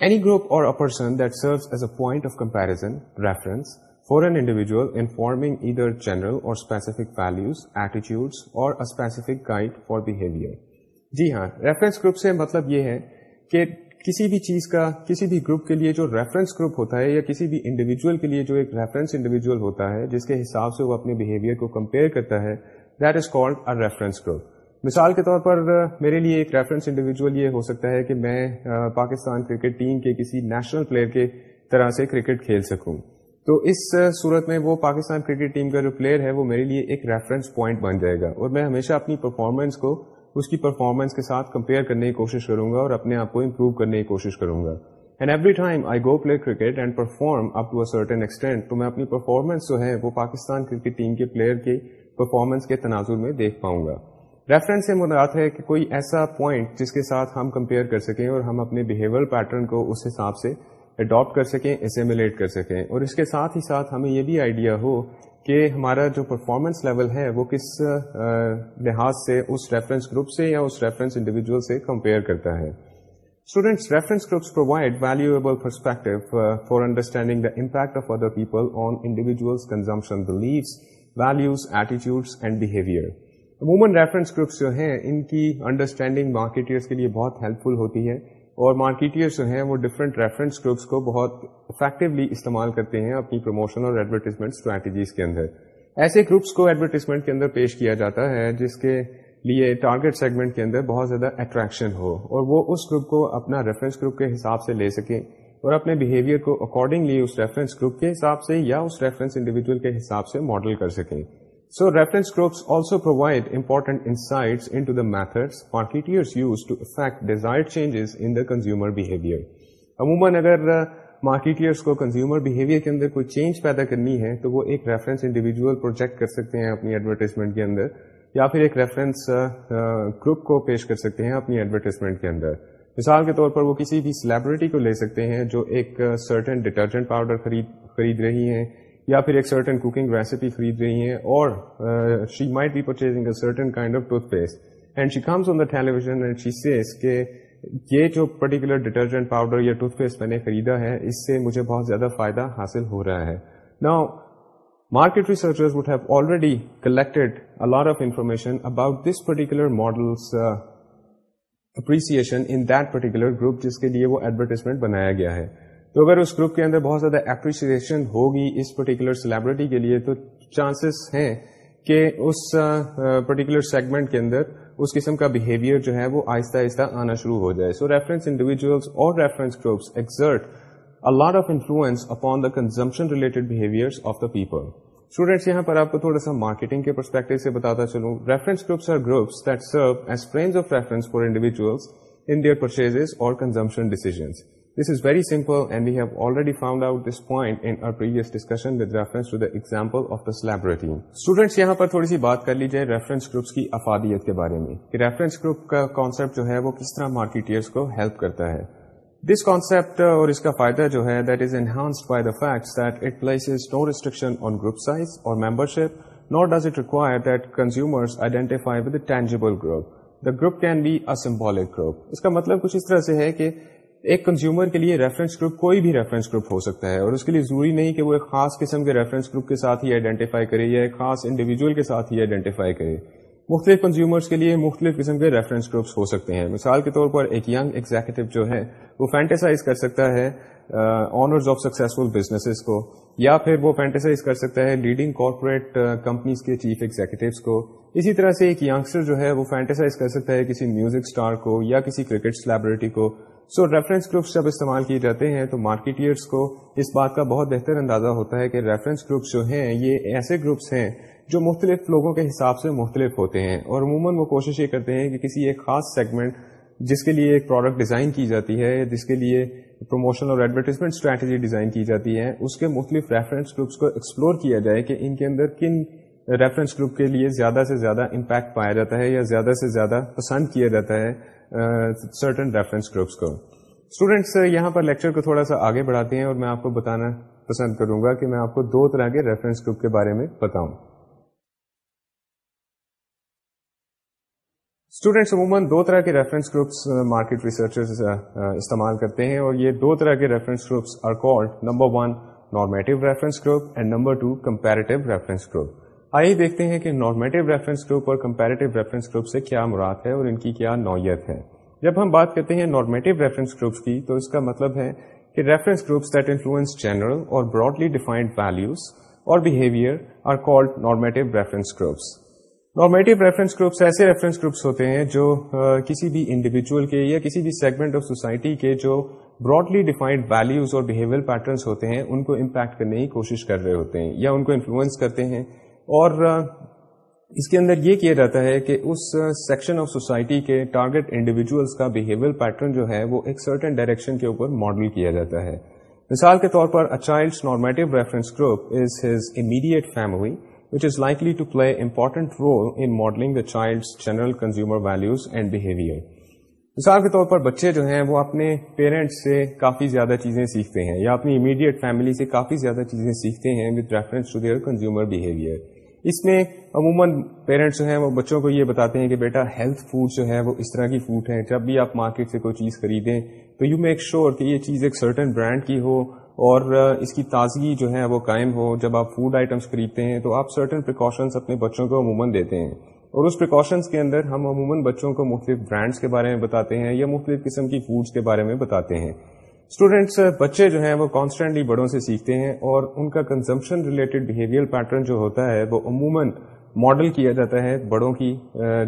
Any group or person that serves as a point of comparison reference for an individual in forming either general or specific values attitudes or specific guide for behaviour جی ہاں reference group سے مطلب یہ ہے کہ کسی بھی چیز کا، کسی بھی گروپ کے لیے جو ریفرنس گروپ ہوتا ہے یا کسی بھی انڈیویجل کے لیے جو ایک ریفرنس انڈیویجل ہوتا ہے، جس کے حساب سے وہ اپنے بہیویئر کو کمپیئر کرتا ہے that is called a reference group مثال کے طور پر، میرے لیے ایک ریفرنس انڈیویجل یہ ہو سکتا ہے کہ میں پاکستان کرکٹ ٹیم کے کسی نیشنل پلیئر کے طرح سے کرکٹ کھیل سکوں۔ تو اس صورت میں وہ پاکستان کرکٹ ٹیم کا جو پلیئر ہے، وہ میرے لیے ایک ریفرنس پوائنٹ بن جائے گا اور میں ہمیشہ اپنی پرفارمنس کو اس کی پرفارمنس کے ساتھ کمپیئر کرنے کی کوشش کروں گا اور اپنے آپ کو امپروو کرنے کی کوشش کروں گا۔ And every time I go play cricket and perform up to certain extent تو میں اپنی پرفارمنس جو ہے وہ پاکستان کرکٹ ٹیم کے پلیئر کی پرفارمنس کے تناظر میں دیکھ پاؤں گا۔ ریفرنس سے مراد ہے کہ کوئی ایسا پوائنٹ جس کے ساتھ ہم کمپیئر کر سکیں اور ہم اپنے بہیویئر پیٹرن کو اس حساب سے اڈاپٹ کر سکیں اسیمولیٹ کر سکیں۔ اور اس کے ساتھ ہی ساتھ ہمیں یہ بھی آئیڈیا ہو کہ ہمارا جو پرفارمنس لیول ہے وہ کس لحاظ سے اس ریفرنس گروپ سے یا اس ریفرنس انڈیویجل سے کمپیئر کرتا ہے؟ Students reference groups provide valuable perspective for understanding the impact of other people on individual's consumption beliefs values attitudes and behaviour عموماً ریفرنس گروپس جو ہیں، ان کی انڈرسٹینڈنگ مارکیٹرس کے لیے بہت ہیلپ فل ہوتی ہے اور مارکیٹرس جو ہیں وہ ڈفرینٹ ریفرنس گروپس کو بہت افیکٹولی استعمال کرتے ہیں اپنی پروموشن اور ایڈورٹیزمنٹ اسٹریٹجیز کے اندر۔ ایسے گروپس کو ایڈورٹیزمنٹ کے اندر پیش کیا جاتا ہے جس کے لیے ٹارگیٹ سیگمنٹ کے اندر بہت زیادہ اٹریکشن ہو اور وہ اس گروپ کو اپنا ریفرنس گروپ کے حساب سے لے سکیں اور اپنے بہیویئر کو اکارڈنگلی اس ریفرنس گروپ کے حساب سے یا اس ریفرنس انڈیویجل کے حساب سے ماڈل کر سکیں۔ So reference groups also provide important insights into the methods marketers use to affect desire changes in the consumer behaviour عموماً اگر مارکیٹرس کو کنزیومر بہیویئر کے اندر کوئی چینج پیدا کرنی ہے تو وہ ایک ریفرنس انڈیویجل پروجیکٹ کر سکتے ہیں اپنی ایڈورٹیزمنٹ کے اندر یا پھر ایک ریفرنس گروپ کو پیش کر سکتے ہیں اپنی ایڈورٹیزمنٹ کے اندر۔ مثال کے طور پر وہ کسی بھی سلیبریٹی کو لے سکتے ہیں جو ایک سرٹن ڈٹرجنٹ پاؤڈر خرید خرید رہی ہیں یا پھر ایک سرٹن کوکنگ ریسیپی خرید رہی ہیں اور she might be purchasing a certain kind of toothpaste and she comes on the television and she says کہ یہ جو پرٹیکولر ڈٹرجنٹ پاؤڈر یا ٹوتھ پیسٹ میں نے خریدا ہے اس سے مجھے بہت زیادہ فائدہ حاصل ہو رہا ہے نا market researchers would have already collected lot of information about this particular model's appreciation in that particular group جس کے لیے وہ ایڈورٹیزمنٹ بنایا گیا ہے تو اگر اس گروپ کے اندر بہت زیادہ اپریسیشن ہوگی اس پرٹیکولر سیلیبریٹی کے لیے، تو چانسز ہیں کہ اس پرٹیکولر سیگمنٹ کے اندر اس قسم کا بہیویئر جو ہے وہ آہستہ آہستہ آنا شروع ہو جائے۔ So reference individuals or reference groups exert lot of influence upon the consumption related behaviour of the people students یہاں پر آپ کو تھوڑا سا مارکیٹنگ کے پرسپیکٹو سے بتاتا چلوں۔ Reference groups are groups that serve as frames of reference for individuals in their purchase اور consumption decisions This is very simple and we have already found out this point in our previous discussion with reference to the example of the celebrity. Students یہاں پر تھوڑی سی بات کر لی جائے reference groups کی افادیت کے بارے میں کہ ریفرنس گروپ کا کانسیپٹ جو ہے وہ کس طرح مارکیٹرس کو ہیلپ کرتا ہے دس کانسیپٹ اور اس کا فائدہ جو ہے that is enhanced by the fact that it places no restriction on group size or membership not does it require that consumers identify with tangible group the group can be a group اس کا مطلب کچھ اس طرح سے ہے کہ ایک consumer کے لیے ریفرنس گروپ کوئی بھی ریفرنس گروپ ہو سکتا ہے اور اس کے لیے ضروری نہیں کہ وہ ایک خاص قسم کے ریفرنس گروپ کے ساتھ ہی آئیڈینٹیفائی کرے یا ایک خاص انڈیویجل کے ساتھ ہی آئیڈینٹیفائی کرے۔ مختلف کنزیومرس کے لیے مختلف قسم کے ریفرنس گروپس ہو سکتے ہیں۔ مثال کے طور پر ایک ینگ ایگزیکٹو جو ہے، وہ فینٹیسائز کر سکتا ہے آنرز آف سکسیزفل بزنس کو، یا پھر وہ فینٹیسائز کر سکتا ہے لیڈنگ کارپوریٹ کمپنیز کے چیف ایگزیکٹوس کو۔ اسی طرح سے ایک یگسٹر جو ہے، وہ فینٹیسائز کر سکتا ہے کسی میوزک اسٹار کو یا کسی کرکٹ سلیبریٹی کو۔ سو ریفرنس گروپس جب استعمال کیے جاتے ہیں تو مارکیٹرس کو اس بات کا بہت بہتر اندازہ ہوتا ہے کہ ریفرنس گروپس جو ہیں یہ ایسے گروپس ہیں جو مختلف لوگوں کے حساب سے مختلف ہوتے ہیں اور عموماً وہ کوشش یہ کرتے ہیں کہ کسی ایک خاص سیگمنٹ جس کے لیے ایک پروڈکٹ ڈیزائن کی جاتی ہے، جس کے لیے پروموشن اور ایڈورٹیزمنٹ اسٹریٹجی ڈیزائن کی جاتی ہے، اس کے مختلف ریفرنس گروپس کو ایکسپلور کیا جائے کہ ان کے اندر کن ریفرنس گروپ کے لیے زیادہ سے زیادہ امپیکٹ پایا جاتا ہے یا زیادہ سے زیادہ پسند کیا جاتا ہے۔ سرٹن ریفرنس گروپس کو۔ اسٹوڈینٹس uh, یہاں پر لیکچر کو تھوڑا سا آگے بڑھاتے ہیں اور میں آپ کو بتانا پسند کروں گا کہ میں آپ کو دو طرح کے ریفرنس گروپ کے بارے میں بتاؤں۔ اسٹوڈینٹس عموماً دو طرح کے ریفرنس گروپس مارکیٹ ریسرچر استعمال کرتے ہیں اور یہ دو طرح کے reference groups are called number one normative reference group and number two comparative reference group آئیے دیکھتے ہیں کہ نارمیٹو ریفرنس گروپ اور کمپیریٹو ریفرنس گروپ سے کیا مراد ہے اور ان کی کیا نوعیت ہے۔ جب ہم بات کرتے ہیں نارمیٹو ریفرنس گروپس کی، تو اس کا مطلب ہے کہ reference groups that influence general or broadly defined values or behaviour are called normative reference groups normative reference groups ایسے ریفرنس گروپس ہوتے ہیں جو کسی بھی انڈیویجل کے یا کسی بھی سیگمنٹ آف سوسائٹی کے جو براڈلی ڈیفائنڈ ویلوز اور بہیویئر پیٹرنس ہوتے ہیں، ان کو امپیکٹ کرنے کی کوشش کر رہے ہوتے ہیں یا ان کو انفلوئنس کرتے ہیں۔ اور اس کے اندر یہ کیا جاتا ہے کہ اس سیکشن آف سوسائٹی کے ٹارگیٹ انڈیویجلس کا بہیویئر پیٹرن جو ہے وہ ایک سرٹن ڈائریکشن کے اوپر ماڈل کیا جاتا ہے۔ مثال کے طور پر child normative reference group is his immediate family which is likely to play important role in modelling the child general consumer values and behaviour مثال کے طور پر بچے جو ہیں، وہ اپنے پیرنٹس سے کافی زیادہ چیزیں سیکھتے ہیں یا اپنی امیڈیٹ فیملی سے کافی زیادہ چیزیں سیکھتے ہیں with reference to their consumer behaviour اس میں عموماً پیرنٹس جو ہیں، وہ بچوں کو یہ بتاتے ہیں کہ بیٹا ہیلتھ فوڈ جو ہے وہ اس طرح کی فوڈ ہے جب بھی آپ مارکیٹ سے کوئی چیز خریدیں تو یو میک شیور کہ یہ چیز ایک سرٹن برانڈ کی ہو اور اس کی تازگی جو ہے، وہ قائم ہو۔ جب آپ فوڈ آئٹمس خریدتے ہیں تو آپ سرٹن پریکاشنس اپنے بچوں کو عموماً دیتے ہیں۔ اور اس پریکاشنس کے اندر ہم عموماً بچوں کو مختلف برانڈس کے بارے میں بتاتے ہیں یا مختلف قسم کی فوڈس کے بارے میں بتاتے ہیں۔ اسٹوڈینٹس بچے جو ہیں وہ کانسٹینٹلی بڑوں سے سیکھتے ہیں اور ان کا کنزمپشن ریلیٹڈ بہیویئر پیٹرن جو ہوتا ہے وہ عموماً ماڈل کیا جاتا ہے بڑوں کی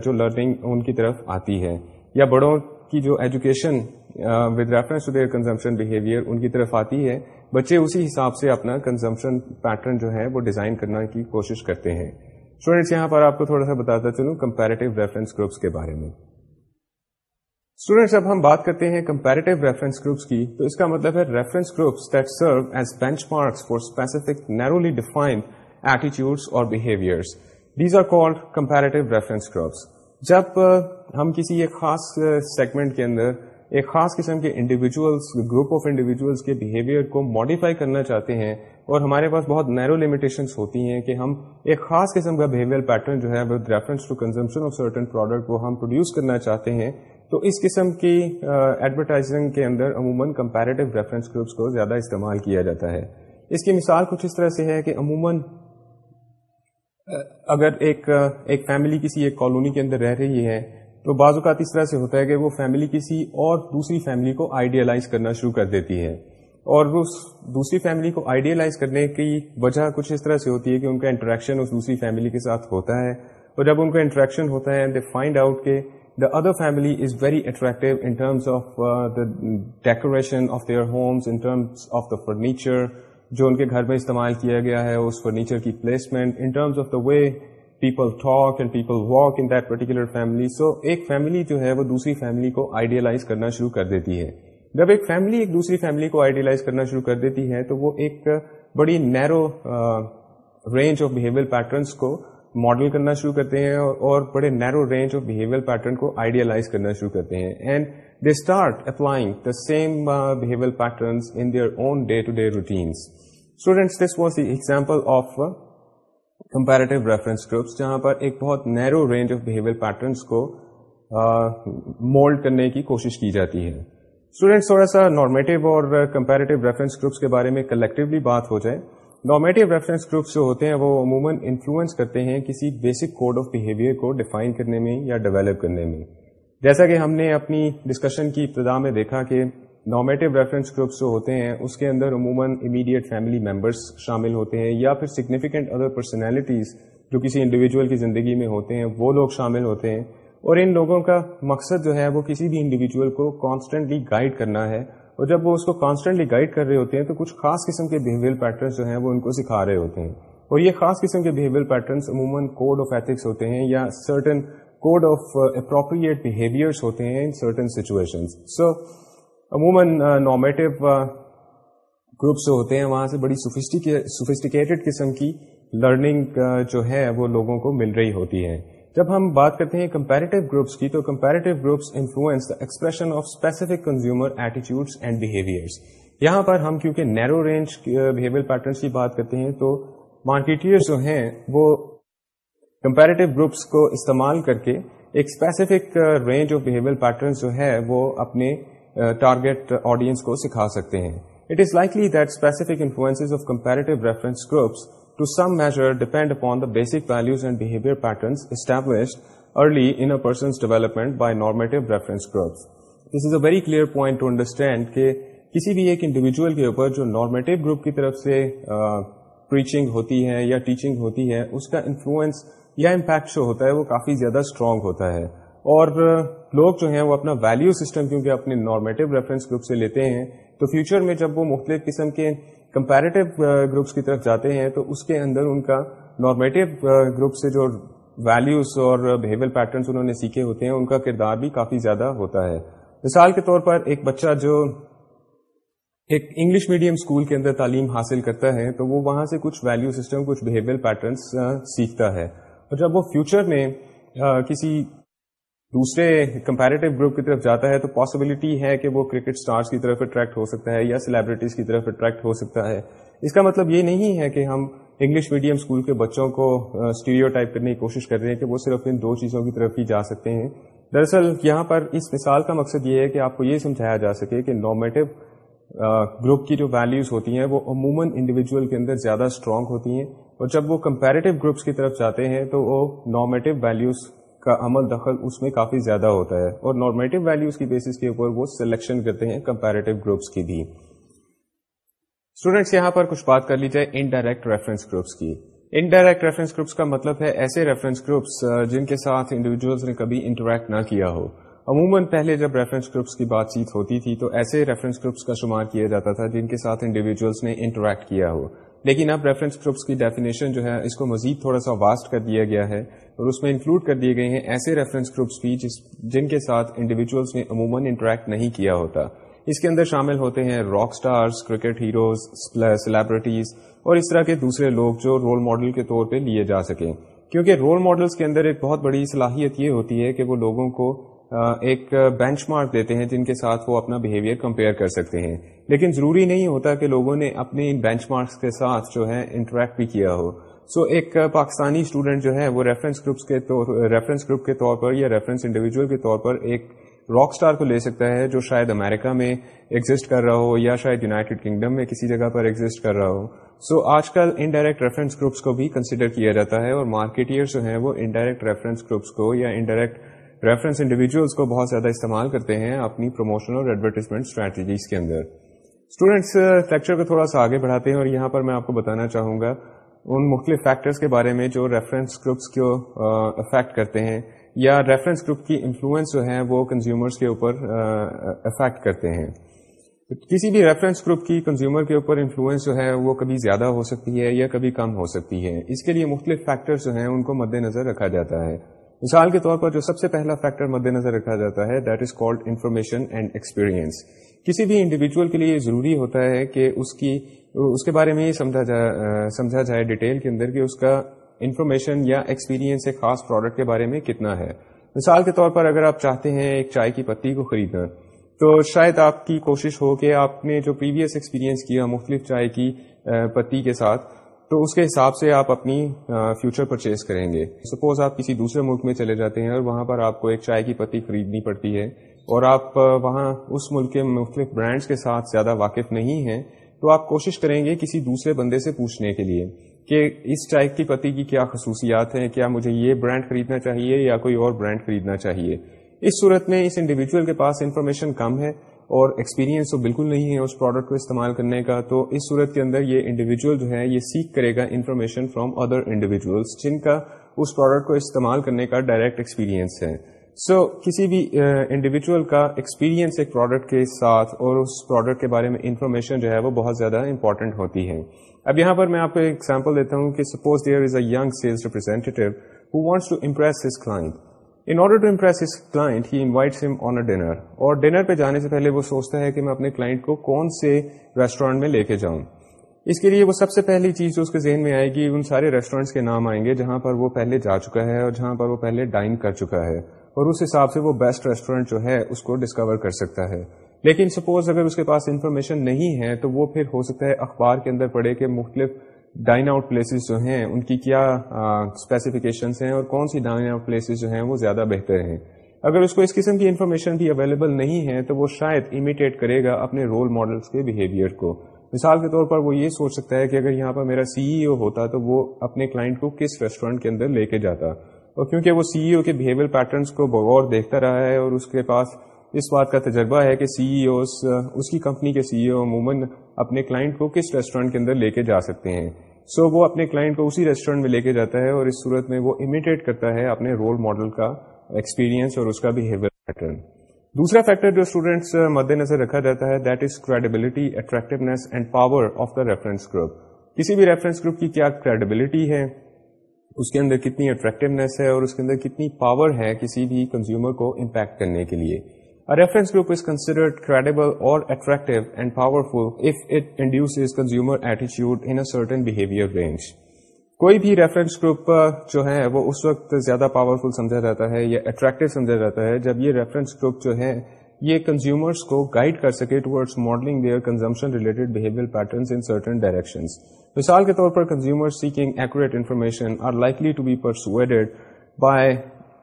جو لرننگ ان کی طرف آتی ہے یا بڑوں کی جو education with reference to their consumption behaviour ان کی طرف آتی ہے۔ بچے اسی حساب سے اپنا کنزمپشن پیٹرن جو ہے وہ ڈیزائن کرنے کی کوشش کرتے ہیں۔ اسٹوڈینٹس یہاں پر آپ کو تھوڑا سا بتاتا چلوں کمپیریٹو ریفرنس گروپس کے بارے میں۔ اسٹوڈینٹس جب ہم بات کرتے ہیں کمپیریٹو ریفرنس گروپس کی، تو اس کا مطلب ہے reference groups that serve as benchmarks for specific narrowly defined attitudes or behaviours these are called comparative reference groups جب ہم کسی ایک خاص سیگمنٹ کے اندر، ایک خاص قسم کے انڈیویجلس گروپ آف انڈیویجلس کے بہیویئر کو ماڈیفائی کرنا چاہتے ہیں اور ہمارے پاس بہت نیرو لمیٹیشنس ہوتی ہیں کہ ہم ایک خاص قسم کا بہیویئر پیٹرن جو ہے with reference to consumption of certain product وہ ہم پروڈیوس کرنا چاہتے ہیں۔ تو اس قسم کی ایڈورٹائزنگ کے اندر عموماً کمپیریٹیو ریفرنس گروپس کو زیادہ استعمال کیا جاتا ہے۔ اس کی مثال کچھ اس طرح سے ہے کہ عموماً اگر ایک ایک فیملی کسی ایک کالونی کے اندر رہ رہی ہے تو بعض اوقات اس طرح سے ہوتا ہے کہ وہ فیملی کسی اور دوسری فیملی کو آئیڈیالائز کرنا شروع کر دیتی ہے۔ اور اس دوسری فیملی کو آئیڈیالائز کرنے کی وجہ کچھ اس طرح سے ہوتی ہے کہ ان کا انٹریکشن اس دوسری فیملی کے ساتھ ہوتا ہے اور جب ان کا انٹریکشن ہوتا ہے دے فائنڈ آؤٹ کہ the other family is very attractive in terms of the decoration of their homes in terms of the furniture جو ان کے گھر میں استعمال کیا گیا ہے، اس فرنیچر کی placement in terms of the way people talk and people walk in that particular family so ایک فیملی جو ہے وہ دوسری فیملی کو آئیڈیالائز کرنا شروع کر دیتی ہے۔ جب ایک فیملی ایک دوسری فیملی کو آئیڈیلائز کرنا شروع کر دیتی ہے، تو وہ ایک بڑی narrow range of behaviour patterns کو ماڈل کرنا شروع کرتے ہیں اور بڑے narrow range of behaviour pattern کو آئیڈیالائز کرنا شروع کرتے ہیں۔ And they start applying the same behaviour patterns in their own day to day routines students this was the example of comparative reference groups جہاں پر ایک بہت narrow range of behaviour patterns کو مولڈ کرنے کی کوشش کی جاتی ہے۔ اسٹوڈینٹس تھوڑا سا نارمیٹو اور کمپیریٹیو ریفرنس گروپس کے بارے میں کلیکٹولی بات ہو جائے نارمیٹو ریفرنس گروپس جو ہوتے ہیں وہ عموماً انفلوئنس کرتے ہیں کسی بیسک کوڈ آف بہیویئر کو ڈیفائن کرنے میں یا ڈیولپ کرنے میں جیسا کہ ہم نے اپنی ڈسکشن کی ابتدا میں دیکھا کہ نارمیٹو ریفرنس گروپس جو ہوتے ہیں اس کے اندر عموماً امیڈیٹ فیملی ممبرس شامل ہوتے ہیں یا پھر سگنیفیکینٹ ادر پرسنالٹیز جو کسی انڈیویجول کی زندگی میں ہوتے ہیں وہ لوگ شامل ہوتے ہیں اور ان لوگوں کا مقصد جو ہے وہ کسی بھی انڈیویجل کو کانسٹنٹلی گائڈ کرنا ہے۔ اور جب وہ اس کو کانسٹنٹلی گائڈ کر رہے ہوتے ہیں تو کچھ خاص قسم کے بہیویئر پیٹرنس جو ہیں وہ ان کو سکھا رہے ہوتے ہیں۔ اور یہ خاص قسم کے بہیویئر پیٹرنس عموماً کوڈ آف ایتھکس ہوتے ہیں یا certain code of appropriate behaviours ہوتے ہیں ان سرٹن سچویشن سو عموماً uh, نارمیٹو گروپس uh, جو ہوتے ہیں وہاں سے بڑی سوفسٹیکیٹڈ قسم کی لرننگ uh, جو ہے وہ لوگوں کو مل رہی ہوتی ہے۔ جب ہم بات کرتے ہیں کمپیریٹیو گروپس کی تو comparative groups influence the expression of specific consumer ایٹیچیوڈ and behaviour یہاں پر ہم کیونکہ نیرو رینج بہیویئر پیٹرنس کی بات کرتے ہیں تو مارکیٹر جو ہیں وہ کمپیریٹیو گروپس کو استعمال کر کے ایک specific range of behaviour patterns جو ہے وہ اپنے ٹارگیٹ uh, آڈینس کو سکھا سکتے ہیں۔ It is likely that specific influence of comparative reference groups to some measure depend upon the basic values and behavior patterns established early in a person's development by normative reference groups. This is a very clear point to understand کہ کسی بھی ایک individual کے اوپر جو normative group کی طرف سے پریچنگ ہوتی ہے یا ٹیچنگ ہوتی ہے اس کا انفلوئنس یا امپیکٹ جو ہوتا ہے وہ کافی زیادہ اسٹرانگ ہوتا ہے اور لوگ جو ہیں وہ اپنا ویلیو سسٹم کیونکہ اپنے نارمیٹو ریفرنس گروپ سے لیتے ہیں تو فیوچر میں جب وہ مختلف قسم کے کمپیریٹیو گروپس uh, کی طرف جاتے ہیں تو اس کے اندر ان کا نارمیٹو گروپ uh, سے جو ویلیوز اور بہیویئر پیٹرنس انہوں نے سیکھے ہوتے ہیں، ان کا کردار بھی کافی زیادہ ہوتا ہے۔ مثال کے طور پر ایک بچہ جو ایک انگلش میڈیم اسکول کے اندر تعلیم حاصل کرتا ہے تو وہ وہاں سے کچھ ویلیو سسٹم کچھ بہیویئر پیٹرنس uh, سیکھتا ہے۔ اور جب وہ فیوچر میں کسی دوسرے کمپیریٹیو گروپ کی طرف جاتا ہے تو پاسبلٹی ہے کہ وہ کرکٹ اسٹارس کی طرف اٹریکٹ ہو سکتا ہے یا سیلیبریٹیز کی طرف اٹریکٹ ہو سکتا ہے۔ اس کا مطلب یہ نہیں ہے کہ ہم انگلش میڈیم اسکول کے بچوں کو اسٹیریو ٹائپ کرنے کی کوشش کر رہے ہیں کہ وہ صرف ان دو چیزوں کی طرف ہی جا سکتے ہیں۔ دراصل یہاں پر اس مثال کا مقصد یہ ہے کہ آپ کو یہ سمجھایا جا سکے کہ نارمیٹو گروپ کی جو ویلیوز ہوتی ہیں وہ عموماً انڈیویجول کے اندر زیادہ اسٹرانگ ہوتی ہیں اور جب وہ کمپیریٹیو گروپس کی طرف جاتے ہیں تو وہ نارمیٹو ویلیوز کا عمل دخل اس میں کافی زیادہ ہوتا ہے اور نارمیٹو ویلوز کی بیسس کے اوپر وہ سلیکشن کرتے ہیں کمپیریٹیو گروپس کی بھی۔ اسٹوڈینٹس یہاں پر کچھ بات کر لی جائے انڈائریکٹ ریفرنس گروپس کی۔ انڈائریکٹ ریفرنس گروپس کا مطلب ہے ایسے ریفرنس گروپس جن کے ساتھ انڈیویجلس نے کبھی انٹریکٹ نہ کیا ہو۔ عموماً پہلے جب ریفرنس گروپس کی بات چیت ہوتی تھی تو ایسے ریفرنس گروپس کا شمار کیا جاتا تھا جن کے ساتھ انڈیویجلس نے انٹریکٹ کیا ہو۔ لیکن اب ریفرنس گروپس کی ڈیفینیشن جو ہے اس کو مزید تھوڑا سا واسٹ کر دیا گیا ہے۔ اور اس میں انکلوڈ کر دیے گئے ہیں ایسے ریفرنس گروپس بھی جن کے ساتھ انڈیویجلس نے عموماً انٹریکٹ نہیں کیا ہوتا۔ اس کے اندر شامل ہوتے ہیں rock stars cricket heroes celebrities اور اس طرح کے دوسرے لوگ جو رول ماڈل کے طور پہ لیے جا سکیں۔ کیونکہ رول ماڈلس کے اندر ایک بہت بڑی صلاحیت یہ ہوتی ہے کہ وہ لوگوں کو ایک بینچ مارک دیتے ہیں جن کے ساتھ وہ اپنا بہیویئر کمپیئر کر سکتے ہیں۔ لیکن ضروری نہیں ہوتا کہ لوگوں نے اپنے بینچ مارکس کے ساتھ جو ہے انٹریکٹ بھی کیا ہو۔ سو so, ایک پاکستانی اسٹوڈنٹ جو ہے وہ ریفرنس گروپس کے ریفرنس گروپ کے طور پر یا ریفرنس انڈیویجل کے طور پر ایک راک اسٹار کو لے سکتا ہے جو شاید امریکہ میں ایگزٹ کر رہا ہو یا شاید یوناٹیڈ کنگڈم میں کسی جگہ پر ایگزٹ کر رہا ہو۔ سو so, آج کل انڈائریکٹ ریفرنس گروپس کو بھی کنسیڈر کیا جاتا ہے اور مارکیٹر جو ہیں وہ انڈائریکٹ ریفرنس گروپس کو یا انڈائریکٹ ریفرنس انڈیویجلس کو بہت زیادہ استعمال کرتے ہیں اپنی پروموشنل اور ایڈورٹیزمنٹ اسٹریٹجیز کے اندر۔ اسٹوڈینٹس لیکچر کو تھوڑا سا آگے بڑھاتے ہیں اور یہاں پر میں آپ کو بتانا چاہوں گا ان مختلف فیکٹرز کے بارے میں جو ریفرنس گروپس کو افیکٹ کرتے ہیں یا ریفرنس گروپ کی انفلوئنس جو ہے وہ کنزیومرس کے اوپر افیکٹ کرتے ہیں۔ کسی بھی ریفرنس گروپ کی کنزیومر کے اوپر انفلوئنس جو ہے وہ کبھی زیادہ ہو سکتی ہے یا کبھی کم ہو سکتی ہے۔ اس کے لیے مختلف فیکٹرز جو ہیں ان کو مد نظر رکھا جاتا ہے۔ مثال کے طور پر جو سب سے پہلا فیکٹر مد نظر رکھا جاتا ہے that is called information and experience کسی بھی انڈیویجل کے لیے یہ ضروری ہوتا ہے کہ اس کی اس کے بارے میں یہ سمجھا جائے سمجھا جائے ڈیٹیل کے اندر کہ اس کا انفارمیشن یا ایکسپیرینس ایک خاص پروڈکٹ کے بارے میں کتنا ہے۔ مثال کے طور پر اگر آپ چاہتے ہیں ایک چائے کی پتی کو خریدنا، تو شاید آپ کی کوشش ہو کہ آپ نے جو پریویس ایکسپیرینس کیا مختلف چائے کی پتی کے ساتھ، تو اس کے حساب سے آپ اپنی فیوچر پرچیز کریں گے۔ سپوز آپ کسی دوسرے ملک میں چلے جاتے ہیں اور وہاں پر آپ کو ایک چائے کی پتی خریدنی پڑتی ہے اور آپ وہاں اس ملک کے مختلف برانڈس کے ساتھ زیادہ واقف نہیں ہیں تو آپ کوشش کریں گے کسی دوسرے بندے سے پوچھنے کے لیے کہ اس چائے کی پتی کی کیا خصوصیات ہیں، کیا مجھے یہ برانڈ خریدنا چاہیے یا کوئی اور برانڈ خریدنا چاہیے۔ اس صورت میں اس انڈیویجل کے پاس انفارمیشن کم ہے اور ایکسپیرینس تو بالکل نہیں ہے اس پروڈکٹ کو استعمال کرنے کا، تو اس صورت کے اندر یہ انڈیویجل جو ہے، یہ سیکھ کرے گا انفارمیشن فرام ادر انڈیویجلس جن کا اس پروڈکٹ کو استعمال کرنے کا ڈائریکٹ ایکسپیرینس ہے۔ سو so, کسی بھی انڈیویجل uh, کا ایکسپیرینس ایک پروڈکٹ کے ساتھ اور اس پروڈکٹ کے بارے میں انفارمیشن جو ہے وہ بہت زیادہ امپورٹنٹ ہوتی ہے۔ اب یہاں پر میں آپ کو ایگزامپل دیتا ہوں کہ suppose there is a young sales representative who wants to impress his client in order to impress his client he invites him on a dinner اور ڈنر پہ جانے سے پہلے وہ سوچتا ہے کہ میں اپنے کلائنٹ کو کون سے ریسٹورینٹ میں لے کے جاؤں۔ اس کے لیے وہ سب سے پہلی چیز جو اس کے ذہن میں آئے گی ان سارے ریسٹورینٹس کے نام آئیں گے جہاں پر وہ پہلے جا چکا ہے اور جہاں پر وہ پہلے ڈائن کر چکا ہے۔ اور اس حساب سے وہ بیسٹ ریسٹورینٹ جو ہے اس کو ڈسکور کر سکتا ہے۔ لیکن سپوز اگر اس کے پاس انفارمیشن نہیں ہے تو وہ پھر ہو سکتا ہے اخبار کے اندر پڑے کہ مختلف ڈائن آؤٹ پلیسز جو ہیں ان کی کیا اسپیسیفکیشنس ہیں اور کون سی ڈائن آؤٹ پلیسز جو ہیں وہ زیادہ بہتر ہیں۔ اگر اس کو اس قسم کی انفارمیشن بھی اویلیبل نہیں ہے تو وہ شاید امیٹیٹ کرے گا اپنے رول ماڈلس کے بہیویئر کو۔ مثال کے طور پر وہ یہ سوچ سکتا ہے کہ اگر یہاں پر میرا سی ای او ہوتا تو وہ اپنے کلائنٹ کو کس ریسٹورینٹ کے اندر لے کے جاتا۔ اور کیونکہ وہ سی ای او کے بہیویئر پیٹرنس کو بغور دیکھتا رہا ہے اور اس کے پاس اس بات کا تجربہ ہے کہ سی ای اوز اس کی کمپنی کے سی ای او عموماً اپنے کلائنٹ کو کس ریسٹورینٹ کے اندر لے کے جا سکتے ہیں۔ سو so, وہ اپنے کلائنٹ کو اسی ریسٹورینٹ میں لے کے جاتا ہے اور اس صورت میں وہ امیٹیٹ کرتا ہے اپنے رول ماڈل کا ایکسپیرینس اور اس کا بہیویئر پیٹرن دوسرا فیکٹر جو اسٹوڈینٹس مد نظر رکھا جاتا ہے that is credibility attractiveness and power of the reference group کسی بھی ریفرنس گروپ کی کیا کریڈیبلٹی ہے؟ اس کے اندر کتنی اٹریکٹونیس ہے اور اس کے اندر کتنی پاور ہے کسی بھی کنزیومر کو امپیکٹ کرنے کے لیے. Reference group is considered credible اور attractive and powerful if it induce consumer ایٹیچیوڈ in certain behaviour range کوئی بھی ریفرنس گروپ جو ہے، وہ اس وقت زیادہ پاورفل سمجھا جاتا ہے یا اٹریکٹیو سمجھا جاتا ہے جب یہ ریفرنس گروپ جو ہے یہ کنزیومرس کو گائڈ کر سکے towards modelling their consumption related behaviour patterns in certain directions مثال کے طور پر consumer seeking accurate information are likely to be persuaded by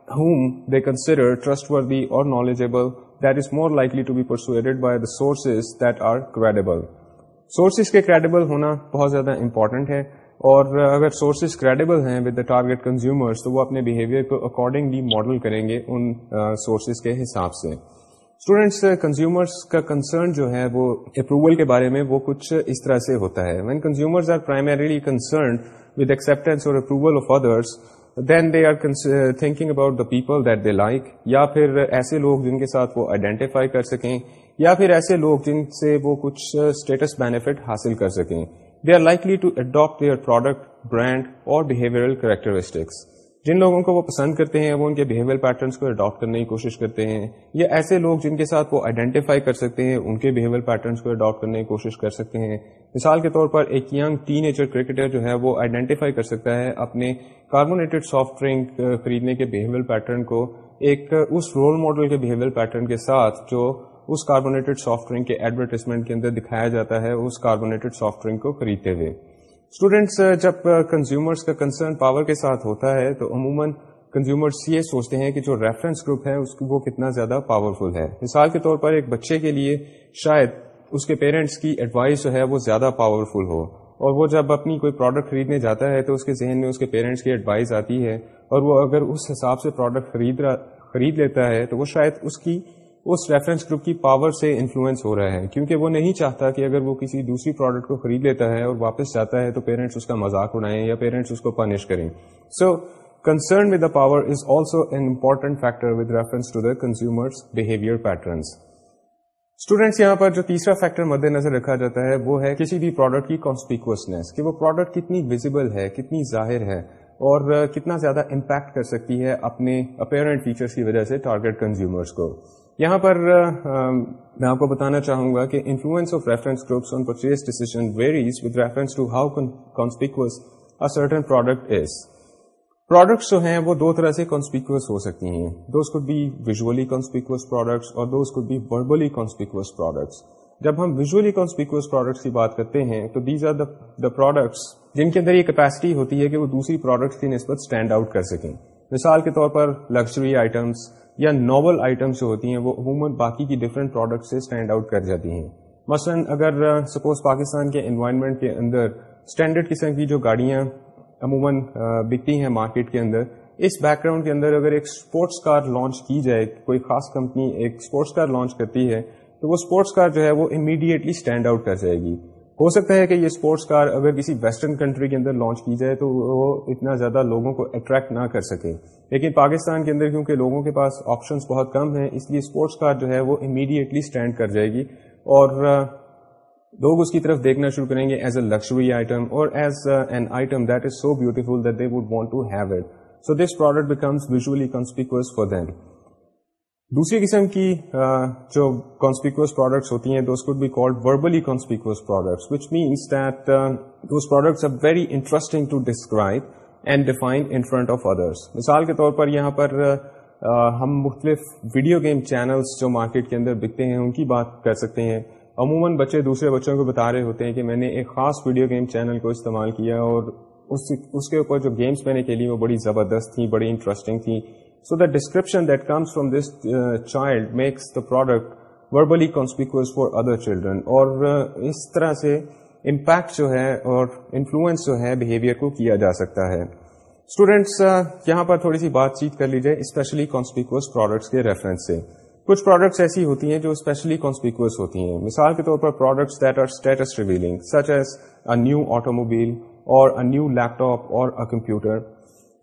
whom they consider trustworthy اور knowledgeable that is more likely to be persuaded by the sources that are credible sources کے credible ہونا بہت زیادہ important ہے اور اگر sources credible ہیں with the target consumers تو وہ اپنے بہیویئر کو اکارڈنگلی ماڈل کریں گے ان سورسز کے حساب سے۔ اسٹوڈینٹس کنزیومرس uh, کا کنسرن جو ہے وہ اپروول کے بارے میں وہ کچھ اس طرح سے ہوتا ہے. When consumers are primarily concerned with acceptance or approval of others then they are thinking about the people that they like یا پھر ایسے لوگ جن کے ساتھ وہ آئیڈینٹیفائی کر سکیں، یا پھر ایسے لوگ جن سے وہ کچھ اسٹیٹس بینیفٹ حاصل کر سکیں. They are likely to adopt their product brand اور بہیویئرل کریکٹرسٹکس جن لوگوں کو وہ پسند کرتے ہیں، وہ ان کے بہیویئر پیٹرنس کو اڈاپٹ کرنے کی کوشش کرتے ہیں، یا ایسے لوگ جن کے ساتھ وہ آئیڈینٹیفائی کر سکتے ہیں، ان کے بہیویئر پیٹرنس کو اڈاپٹ کرنے کی کوشش کر سکتے ہیں۔ مثال کے طور پر ایک ینگ ٹین ایجر کرکٹر جو ہے، وہ آئیڈینٹیفائی کر سکتا ہے اپنے کاربونیٹڈ سافٹ ڈرنک خریدنے کے بہیویئر پیٹرن کو ایک اس رول ماڈل کے بہیویئر پیٹرن کے ساتھ جو اس کاربونیٹڈ سافٹ ڈرنک کے ایڈورٹیزمنٹ کے اندر دکھایا جاتا ہے، اس کاربونیٹڈ سافٹ ڈرنک کو خریدتے ہوئے۔ اسٹوڈینٹس uh, جب uh, کنزیومرس کا کنسرن پاور کے ساتھ ہوتا ہے تو عموماً کنزیومرس یہ سوچتے ہیں کہ جو ریفرنس گروپ ہے اس وہ کتنا زیادہ پاورفل ہے۔ مثال کے طور پر ایک بچے کے لیے شاید اس کے پیرنٹس کی ایڈوائس جو ہے وہ زیادہ پاورفل ہو اور وہ جب اپنی کوئی پروڈکٹ خریدنے جاتا ہے تو اس کے ذہن میں اس کے پیرنٹس کی ایڈوائز آتی ہے اور وہ اگر اس حساب سے پروڈکٹ خرید رہا خرید لیتا ہے تو وہ شاید اس کی اس ریفرنس گروپ کی پاور سے انفلوئنس ہو رہا ہے۔ کیونکہ وہ نہیں چاہتا کہ اگر وہ کسی دوسری پروڈکٹ کو خرید لیتا ہے اور واپس جاتا ہے تو پیرنٹس اس کا مذاق اڑائیں یا پیرنٹس اس کو پنش کریں۔ So concern with the power is also an important factor with reference to the consumers behaviour patterns students یہاں پر جو تیسرا فیکٹر مد نظر رکھا جاتا ہے وہ ہے کسی بھی پروڈکٹ کی کانسپیکوسنیس کہ وہ پروڈکٹ کتنی ویزیبل ہے، کتنی ظاہر ہے اور کتنا زیادہ امپیکٹ کر سکتی ہے اپنے اپیرنٹ فیچرس کی وجہ سے ٹارگیٹ کنزیومرس کو۔ یہاں پر میں آپ کو بتانا چاہوں گا کہ influence of reference groups on purchase decision varies with reference to how conspicuous certain product is products جو ہیں وہ دو طرح سے کانسپیکوس ہو سکتی ہیں۔ Those could be visually conspicuous products or those could be verbally conspicuous products جب ہم ویژولی کانسپیکوس پروڈکٹس کی بات کرتے ہیں، تو دیز آر دا پروڈکٹس جن کے اندر یہ کیپیسٹی ہوتی ہے کہ وہ دوسری پروڈکٹس کی نسبت اسٹینڈ آؤٹ کر سکیں۔ مثال کے طور پر لگژری آئٹمس یا ناول آئٹمس جو ہوتی ہیں، وہ عموماً باقی کی ڈفرینٹ پروڈکٹ سے اسٹینڈ آؤٹ کر جاتی ہیں۔ مثلاً اگر سپوز پاکستان کے انوائرمنٹ کے اندر اسٹینڈرڈ قسم کی جو گاڑیاں عموماً بکتی ہیں مارکیٹ کے اندر، اس بیک گراؤنڈ کے اندر اگر ایک اسپورٹس کار لانچ کی جائے، کوئی خاص کمپنی ایک اسپورٹس کار لانچ کرتی ہے، تو وہ اسپورٹس کار جو ہے وہ امیڈیٹلی اسٹینڈ آؤٹ کر جائے گی۔ ہو سکتا ہے کہ یہ اسپورٹس کار اگر کسی ویسٹرن کنٹری کے اندر لانچ کی جائے تو وہ اتنا زیادہ لوگوں کو اٹریکٹ نہ کر سکے۔ لیکن پاکستان کے اندر کیونکہ لوگوں کے پاس آپشنس بہت کم ہیں، اس لیے اسپورٹس کار جو ہے وہ امیڈیٹلی اسٹینڈ کر جائے گی۔ اور لوگ اس کی طرف دیکھنا شروع کریں گے as a luxury item or as an item that is so beautiful that they would want to have it so this product becomes visually conspicuous for them دوسری قسم کی جو کانسپیکوس پروڈکٹس ہوتی ہیں those could be called verbally conspicuous products which means that those products are very interesting to describe and define in front of others مثال کے طور پر یہاں پر ہم مختلف ویڈیو گیم چینلس جو مارکیٹ کے اندر بکتے ہیں، ان کی بات کر سکتے ہیں۔ عموماً بچے دوسرے بچوں کو بتا رہے ہوتے ہیں کہ میں نے ایک خاص ویڈیو گیم چینل کو استعمال کیا اور اس اس کے اوپر جو گیمس میں نے کھیلی، وہ بڑی زبردست تھیں، بڑی انٹرسٹنگ تھیں۔ So the description that comes from this child makes the product verbally conspicuous for other children اور uh, اس طرح سے امپیکٹ جو ہے اور انفلوئنس جو ہے بہیویئر کو کیا جا سکتا ہے اسٹوڈینٹس یہاں پر تھوڑی سی بات چیت کر لیجیے اسپیشلی کانسپیکوس پروڈکٹس کے ریفرنس سے کچھ پروڈکٹس ایسی ہوتی ہیں جو اسپیشلی کانسپیکوس ہوتی ہیں مثال کے طور پر products that are status revealing such as a new automobile or a new leap top اور اے کمپیوٹر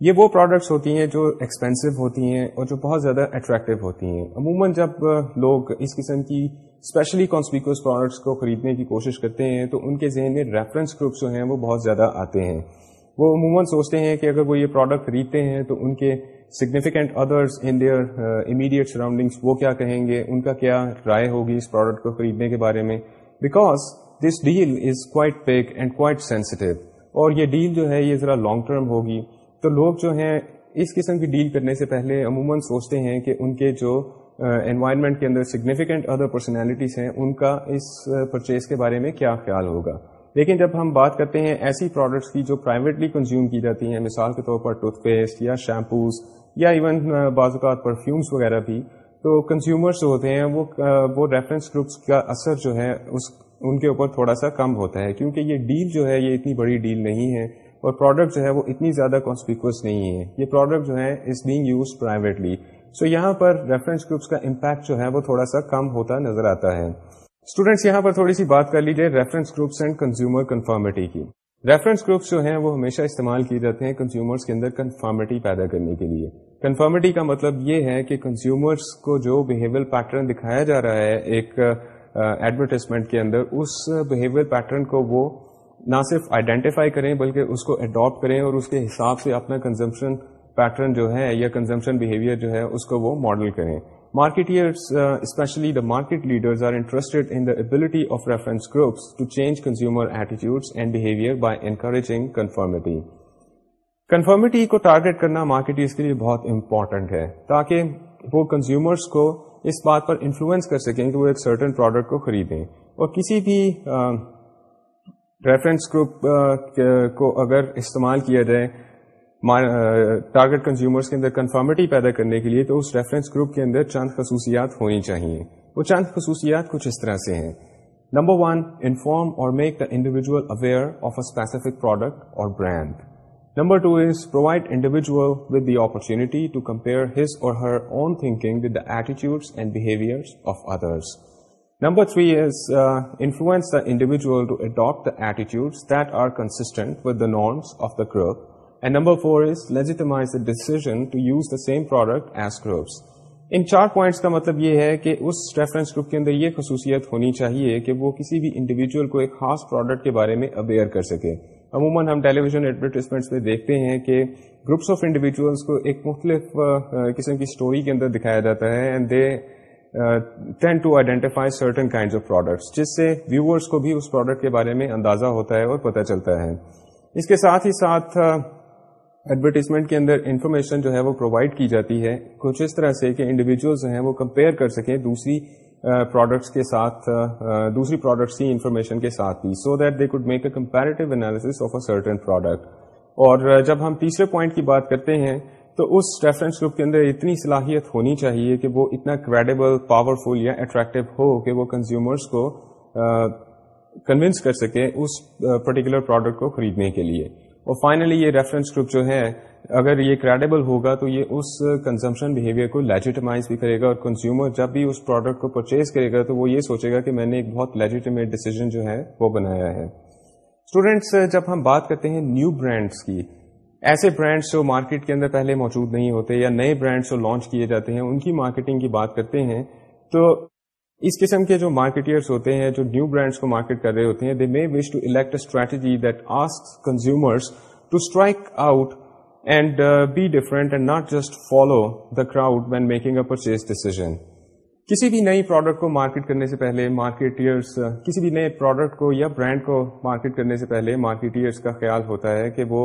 یہ وہ پروڈکٹس ہوتی ہیں جو ایکسپینسو ہوتی ہیں اور جو بہت زیادہ اٹریکٹیو ہوتی ہیں۔ عموماً جب لوگ اس قسم کی اسپیشلی کانسپیکوس پروڈکٹس کو خریدنے کی کوشش کرتے ہیں تو ان کے ذہن میں ریفرنس گروپس جو ہیں وہ بہت زیادہ آتے ہیں۔ وہ عموماً سوچتے ہیں کہ اگر وہ یہ پروڈکٹ خریدتے ہیں تو ان کے significant others in their immediate surroundings وہ کیا کہیں گے؟ ان کا کیا رائے ہوگی اس پروڈکٹ کو خریدنے کے بارے میں؟ Because this deal is quite peak and quite sensitive اور یہ ڈیل جو ہے یہ ذرا لانگ ٹرم ہوگی۔ تو لوگ جو ہیں اس قسم کی ڈیل کرنے سے پہلے عموماً سوچتے ہیں کہ ان کے جو انوائرمنٹ uh, کے اندر سگنیفیکینٹ ادر پرسنالٹیز ہیں ان کا اس پرچیز کے بارے میں کیا خیال ہوگا؟ لیکن جب ہم بات کرتے ہیں ایسی پروڈکٹس کی جو پرائیویٹلی کنزیوم کی جاتی ہیں مثال کے طور پر ٹوتھ پیسٹ یا شیمپوز یا ایون بعض اوقات پرفیومس وغیرہ بھی تو کنزیومرس جو ہوتے ہیں وہ وہ ریفرنس گروپس کا اثر جو ہے اس ان کے اوپر تھوڑا سا کم ہوتا ہے کیونکہ یہ ڈیل جو ہے یہ اتنی بڑی ڈیل نہیں ہے۔ اور پروڈکٹ جو ہے وہ اتنی زیادہ کانسپیکوس نہیں ہے۔ یہ پروڈکٹ جو ہے is being use privately so یہاں پر ریفرنس گروپس کا امپیکٹ جو ہے وہ تھوڑا سا کم ہوتا نظر آتا ہے۔ اسٹوڈینٹس یہاں پر تھوڑی سی بات کر لیجیے reference groups and consumer conformity کی۔ ریفرنس گروپس جو ہیں وہ ہمیشہ استعمال کیے جاتے ہیں کنزیومرس کے اندر کنفارمیٹی پیدا کرنے کے لیے۔ کنفارمیٹی کا مطلب یہ ہے کہ کنزیومرس کو جو بہیویئر پیٹرن دکھایا جا رہا ہے ایک ایڈورٹیزمنٹ کے اندر، اس بہیویئر پیٹرن کو وہ نہ صرف آئیڈینٹیفائی کریں بلکہ اس کو اڈاپٹ کریں اور اس کے حساب سے اپنا کنزمپشن پیٹرن جو ہے یا کنزمپشن بہیویئر جو ہے اس کو وہ ماڈل کریں Marketeers, uh, especially the market leaders, are interested in the ability of reference groups to change consumer attitudes and behavior by encouraging conformity. Conformity کو ٹارگیٹ کرنا مارکیٹرز کے لیے بہت امپورٹنٹ ہے تاکہ وہ کنزیومرس کو اس بات پر انفلوئنس کر سکیں کہ وہ ایک سرٹن پروڈکٹ کو خریدیں اور کسی بھی uh, ریفرنس گروپ کو اگر استعمال کیا جائے ٹارگیٹ کنزیومرس کے اندر کنفرمٹی پیدا کرنے کے لیے، تو اس ریفرنس گروپ کے اندر چند خصوصیات ہونی چاہیے۔ وہ چند خصوصیات کچھ اس طرح سے ہیں۔ Number one inform or make the individual aware of a specific product or brand number two is provide individual with the opportunity to compare his or her own thinking with the attitudes and behaviour of others number three is influence the individual to adapt the attitudes that are constant with the norms of the group and number four is legitimise the decision to use the same product as groups ان چار points کا مطلب یہ ہے کہ اس reference group کے اندر یہ خصوصیت ہونی چاہیے کہ وہ کسی بھی انڈیویجل کو ایک خاص پروڈکٹ کے بارے میں اویئر کر سکے عموماً ہم ٹیلی ویژن ایڈورٹیزمنٹس میں دیکھتے ہیں کہ گروپس آف انڈیویجلس کو ایک مختلف قسم کی اسٹوری کے اندر دکھایا جاتا ہے and they tend to identify certain kind of products جس سے ویورس کو بھی اس پروڈکٹ کے بارے میں اندازہ ہوتا ہے اور پتہ چلتا ہے۔ اس کے ساتھ ہی ساتھ ایڈورٹیزمنٹ کے اندر انفارمیشن جو ہے وہ پرووائڈ کی جاتی ہے۔ کچھ اس طرح سے کہ انڈیویجلس جو ہیں وہ کمپیئر کر سکیں دوسری پروڈکٹس کے ساتھ دوسری پروڈکٹس کی انفارمیشن کے ساتھ بھی so that they could make a comparative analysis of a certain product اور جب ہم تیسرے پوائنٹ کی بات کرتے ہیں تو اس ریفرنس گروپ کے اندر اتنی صلاحیت ہونی چاہیے کہ وہ اتنا کریڈیبل پاورفل یا اٹریکٹیو ہو کہ وہ کنزیومرس کو کنوینس کر سکے اس پرٹیکولر پروڈکٹ کو خریدنے کے لیے۔ اور فائنلی یہ ریفرنس گروپ جو ہے، اگر یہ کریڈیبل ہوگا تو یہ اس کنزمپشن بہیویئر کو لیجیٹمائز بھی کرے گا اور کنزیومر جب بھی اس پروڈکٹ کو پرچیز کرے گا تو وہ یہ سوچے گا کہ میں نے ایک بہت لیجیٹمیٹ ڈیسیزن جو ہے وہ بنایا ہے۔ اسٹوڈینٹس جب ہم بات کرتے ہیں نیو برانڈس کی ایسے برانڈس جو مارکیٹ کے اندر پہلے موجود نہیں ہوتے یا نئے برانڈس جو لانچ کیے جاتے ہیں، ان کی مارکیٹنگ کی بات کرتے ہیں، تو اس قسم کے جو مارکیٹرس ہوتے ہیں، جو نیو برانڈس کو مارکیٹ کر رہے ہوتے ہیں they may wish to elect a strategy that ask consumers to strike out and be different and not just follow the crowd when making a purchase decision کسی بھی نئی پروڈکٹ کو market کرنے سے پہلے مارکیٹرس uh, کسی بھی نئے پروڈکٹ کو یا برانڈ کو مارکیٹ کرنے سے پہلے مارکیٹرس کا خیال ہوتا ہے کہ وہ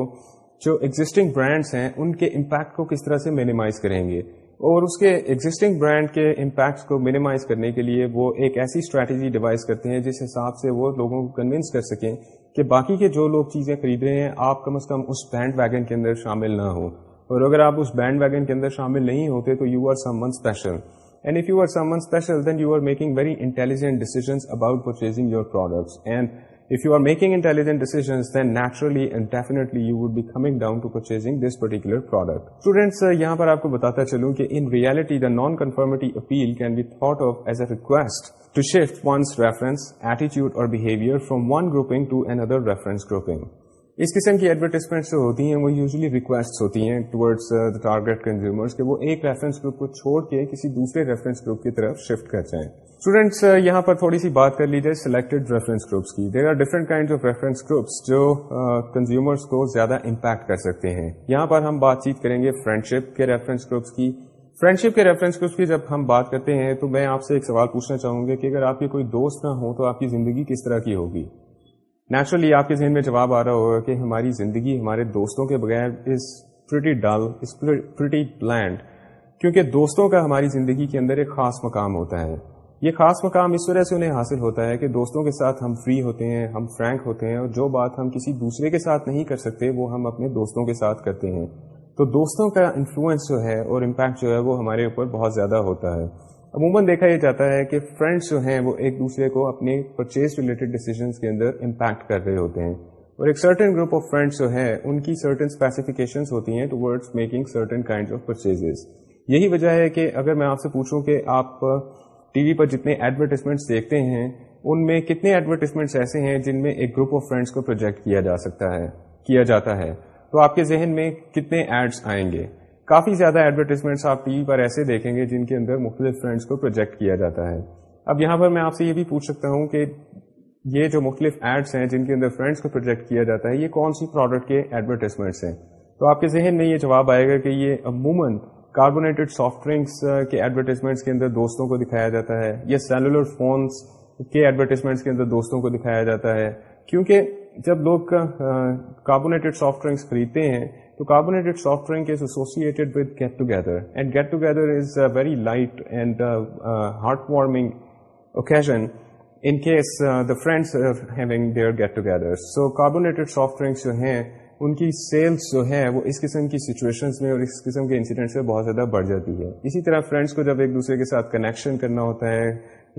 جو ایگزٹنگ برانڈس ہیں، ان کے امپیکٹ کو کس طرح سے مینیمائز کریں گے؟ اور اس کے ایگزٹنگ برانڈ کے امپیکٹس کو منیمائز کرنے کے لیے وہ ایک ایسی اسٹریٹجی ڈیوائز کرتے ہیں جس حساب سے وہ لوگوں کو کنوینس کر سکیں کہ باقی کے جو لوگ چیزیں خرید رہے ہیں، آپ کم از کم اس بینڈ ویگن کے اندر شامل نہ ہوں۔ اور اگر آپ اس بینڈ ویگن کے اندر شامل نہیں ہوتے تو you are someone special and if you are someone special then you are making very intelligent decisions about purchasing your products and if you are making intelligent decisions then naturally and definitely you would be coming down to purchasing this particular product students یہاں پر آپ کو بتاتا چلوں کہ in reality the non-conformity appeal can be thought of as a request to shift one's reference attitude or behavior from one grouping to another reference grouping اس قسم کی advertisement جو ہوتی ہیں وہ یوزلی ریکویسٹ ہوتی ہیں ٹورڈز دا ٹارگیٹ کنزیومرس کہ وہ ایک ریفرنس گروپ کو چھوڑ کے کسی دوسرے ریفرنس گروپ کی طرف شفٹ کر جائیں۔ اسٹوڈینٹس uh, یہاں پر تھوڑی سی بات کر لیجیے سلیکٹڈ ریفرنس گروپس کی۔ There are different kind of reference groups جو uh, کنزیومرس کو زیادہ امپیکٹ کر سکتے ہیں۔ یہاں پر ہم بات چیت کریں گے فرینڈ شپ کے ریفرنس گروپس کی۔ فرینڈ شپ کے ریفرنس گروپس کی جب ہم بات کرتے ہیں تو میں آپ سے ایک سوال پوچھنا چاہوں گا کہ اگر آپ کے کوئی دوست نہ ہو تو آپ کی زندگی کس طرح کی ہوگی؟ نیچرلی آپ کے ذہن میں جواب آ رہا ہوگا کہ ہماری زندگی ہمارے دوستوں کے بغیر is pretty dull is pretty bland کیونکہ دوستوں کا ہماری زندگی کے اندر ایک خاص مقام ہوتا ہے۔ یہ خاص مقام اس وجہ سے انہیں حاصل ہوتا ہے کہ دوستوں کے ساتھ ہم فری ہوتے ہیں، ہم فرینک ہوتے ہیں اور جو بات ہم کسی دوسرے کے ساتھ نہیں کر سکتے، وہ ہم اپنے دوستوں کے ساتھ کرتے ہیں۔ تو دوستوں کا انفلوئنس جو ہے اور امپیکٹ جو ہے وہ ہمارے اوپر بہت زیادہ ہوتا ہے۔ عموماً دیکھا یہ جاتا ہے کہ فرینڈس جو ہیں وہ ایک دوسرے کو اپنے پرچیز ریلیٹڈ ڈیسیزنس کے اندر امپیکٹ کر رہے ہوتے ہیں۔ اور ایک سرٹن گروپ آف فرینڈس جو ہے ان کی سرٹن اسپیسیفکیشن ہوتی ہیں towards making certain kind of purchase یہی وجہ ہے کہ اگر میں آپ سے پوچھوں کہ آپ ٹی وی پر جتنے ایڈورٹیزمنٹس دیکھتے ہیں، ان میں کتنے ایڈورٹیزمنٹس ایسے ہیں جن میں ایک گروپ آف فرینڈس کو پروجیکٹ کیا جا سکتا ہے، کیا جاتا ہے۔ تو آپ کے ذہن میں کتنے ایڈس آئیں گے؟ کافی زیادہ ایڈورٹیزمنٹس آپ ٹی وی پر ایسے دیکھیں گے جن کے اندر مختلف فرینڈس کو پروجیکٹ کیا جاتا ہے۔ اب یہاں پر میں آپ سے یہ بھی پوچھ سکتا ہوں کہ یہ جو مختلف ایڈس ہیں جن کے اندر فرینڈس کو پروجیکٹ کیا جاتا ہے، یہ کون سی پروڈکٹ کے ایڈورٹیزمنٹس ہیں؟ تو آپ کے ذہن میں یہ جواب آئے گا کہ یہ عموماً کاربونیٹڈ سافٹ ڈرنکس کے ایڈورٹیزمنٹس کے اندر دوستوں کو دکھایا جاتا ہے، یا سیلولر فونس کے ایڈورٹیزمنٹس کے اندر دوستوں کو دکھایا جاتا ہے۔ کیونکہ جب لوگ کاربونیٹڈ سافٹ ڈرنکس خریدتے ہیں تو carbonated soft drink is associated with get together and get together is a very light and heart warming occasion in case the friends having their get together so carbonated soft drinks جو ہیں ان کی sales جو ہے وہ اس قسم کی situations میں اور اس قسم کے انسیڈنٹ سے بہت زیادہ بڑھ جاتی ہے۔ اسی طرح فرینڈس کو جب ایک دوسرے کے ساتھ کنیکشن کرنا ہوتا ہے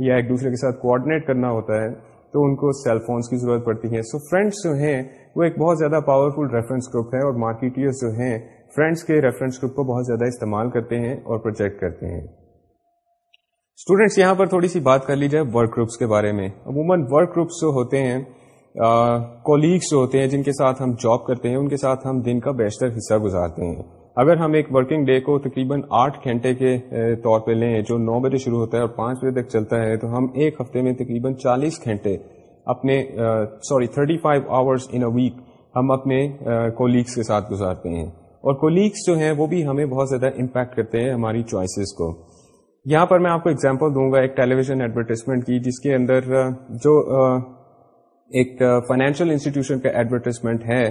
یا ایک دوسرے کے ساتھ کوآڈینیٹ کرنا ہوتا ہے تو ان کو سیل فونس کی ضرورت پڑتی ہے۔ سو فرینڈس جو ہیں، وہ ایک بہت زیادہ پاورفل ریفرنس گروپ ہے اور مارکیٹرس جو ہیں فرینڈس کے ریفرنس گروپ کو بہت زیادہ استعمال کرتے ہیں اور پروجیکٹ کرتے ہیں۔ اسٹوڈینٹس یہاں پر تھوڑی سی بات کر لی جائے ورک گروپس کے بارے میں۔ عموماً ورک گروپس جو ہوتے ہیں کولیگس جو ہوتے ہیں، جن کے ساتھ ہم جاب کرتے ہیں، ان کے ساتھ ہم دن کا بیشتر حصہ گزارتے ہیں۔ اگر ہم ایک ورکنگ ڈے کو تقریباً آٹھ گھنٹے کے طور پہ لیں، جو نو بجے شروع ہوتا ہے اور پانچ بجے تک چلتا ہے، تو ہم ایک ہفتے میں تقریباً چالیس گھنٹے اپنے sorry, thirty five hours in a week ہم اپنے کولیگس کے ساتھ گزارتے ہیں۔ اور کولیگس جو ہیں، وہ بھی ہمیں بہت زیادہ امپیکٹ کرتے ہیں ہماری چوائسیز کو۔ یہاں پر میں آپ کو اگزامپل دوں گا ایک ٹیلی ویژن ایڈورٹیزمنٹ کی، جس کے اندر جو ایک فائنینشیل انسٹیٹیوشن کا ایڈورٹیزمنٹ ہے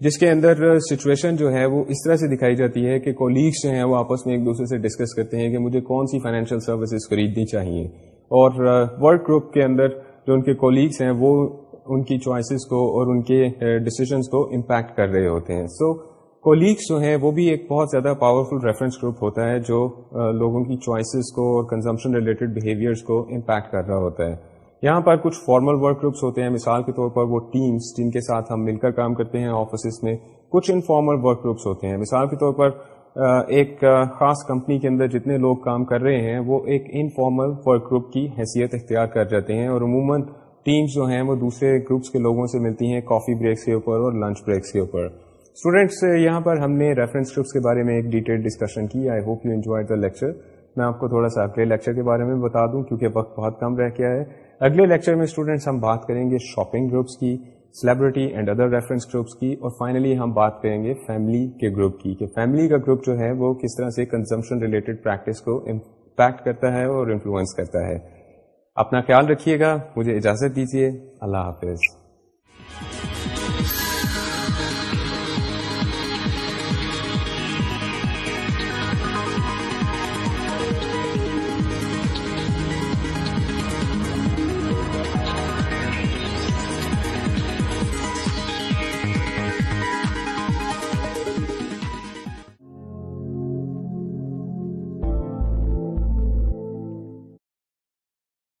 جس کے اندر سچویشن جو ہے وہ اس طرح سے دکھائی جاتی ہے کہ کولیگس جو ہیں وہ آپس میں ایک دوسرے سے ڈسکس کرتے ہیں کہ مجھے کون سی فائنینشیل سروسز خریدنی چاہیے۔ اور ورک گروپ کے اندر جو ان کے کولیگس ہیں وہ ان کی چوائسیز کو اور ان کے ڈسیزنس کو امپیکٹ کر رہے ہوتے ہیں۔ سو کولیگس جو ہیں وہ بھی ایک بہت زیادہ پاورفل ریفرنس گروپ ہوتا ہے جو لوگوں کی چوائسیز کو اور کنزمپشن ریلیٹڈ بہیویئرس کو امپیکٹ کر رہا ہوتا ہے۔ یہاں پر کچھ فارمل ورک گروپس ہوتے ہیں۔ مثال کے طور پر وہ ٹیمز جن کے ساتھ ہم مل کر کام کرتے ہیں آفیسز میں، کچھ انفارمل ورک گروپس ہوتے ہیں۔ مثال کے طور پر ایک خاص کمپنی کے اندر جتنے لوگ کام کر رہے ہیں، وہ ایک انفارمل ورک گروپ کی حیثیت اختیار کر جاتے ہیں۔ اور عموماً ٹیمز جو ہیں، وہ دوسرے گروپس کے لوگوں سے ملتی ہیں کافی بریکس کے اوپر اور لنچ بریکس کے اوپر۔ اسٹوڈینٹس یہاں پر ہم نے ریفرنس گروپس کے بارے میں ایک ڈیٹیل ڈسکشن کی۔ I hope you enjoy the lecture میں آپ کو تھوڑا سا اگلے لیکچر کے بارے میں بتا دوں، کیونکہ وقت بہت کم رہ گیا ہے۔ اگلے لیکچر میں اسٹوڈینٹس ہم بات کریں گے شاپنگ گروپس کی celebrity and other reference groups کی اور فائنلی ہم بات کریں گے فیملی کے گروپ کی کہ فیملی کا گروپ جو ہے وہ کس طرح سے کنزمپشن ریلیٹڈ پریکٹس کو امپیکٹ کرتا ہے اور انفلوئنس کرتا ہے۔ اپنا خیال رکھیے گا، مجھے اجازت دیجیے۔ اللہ حافظ۔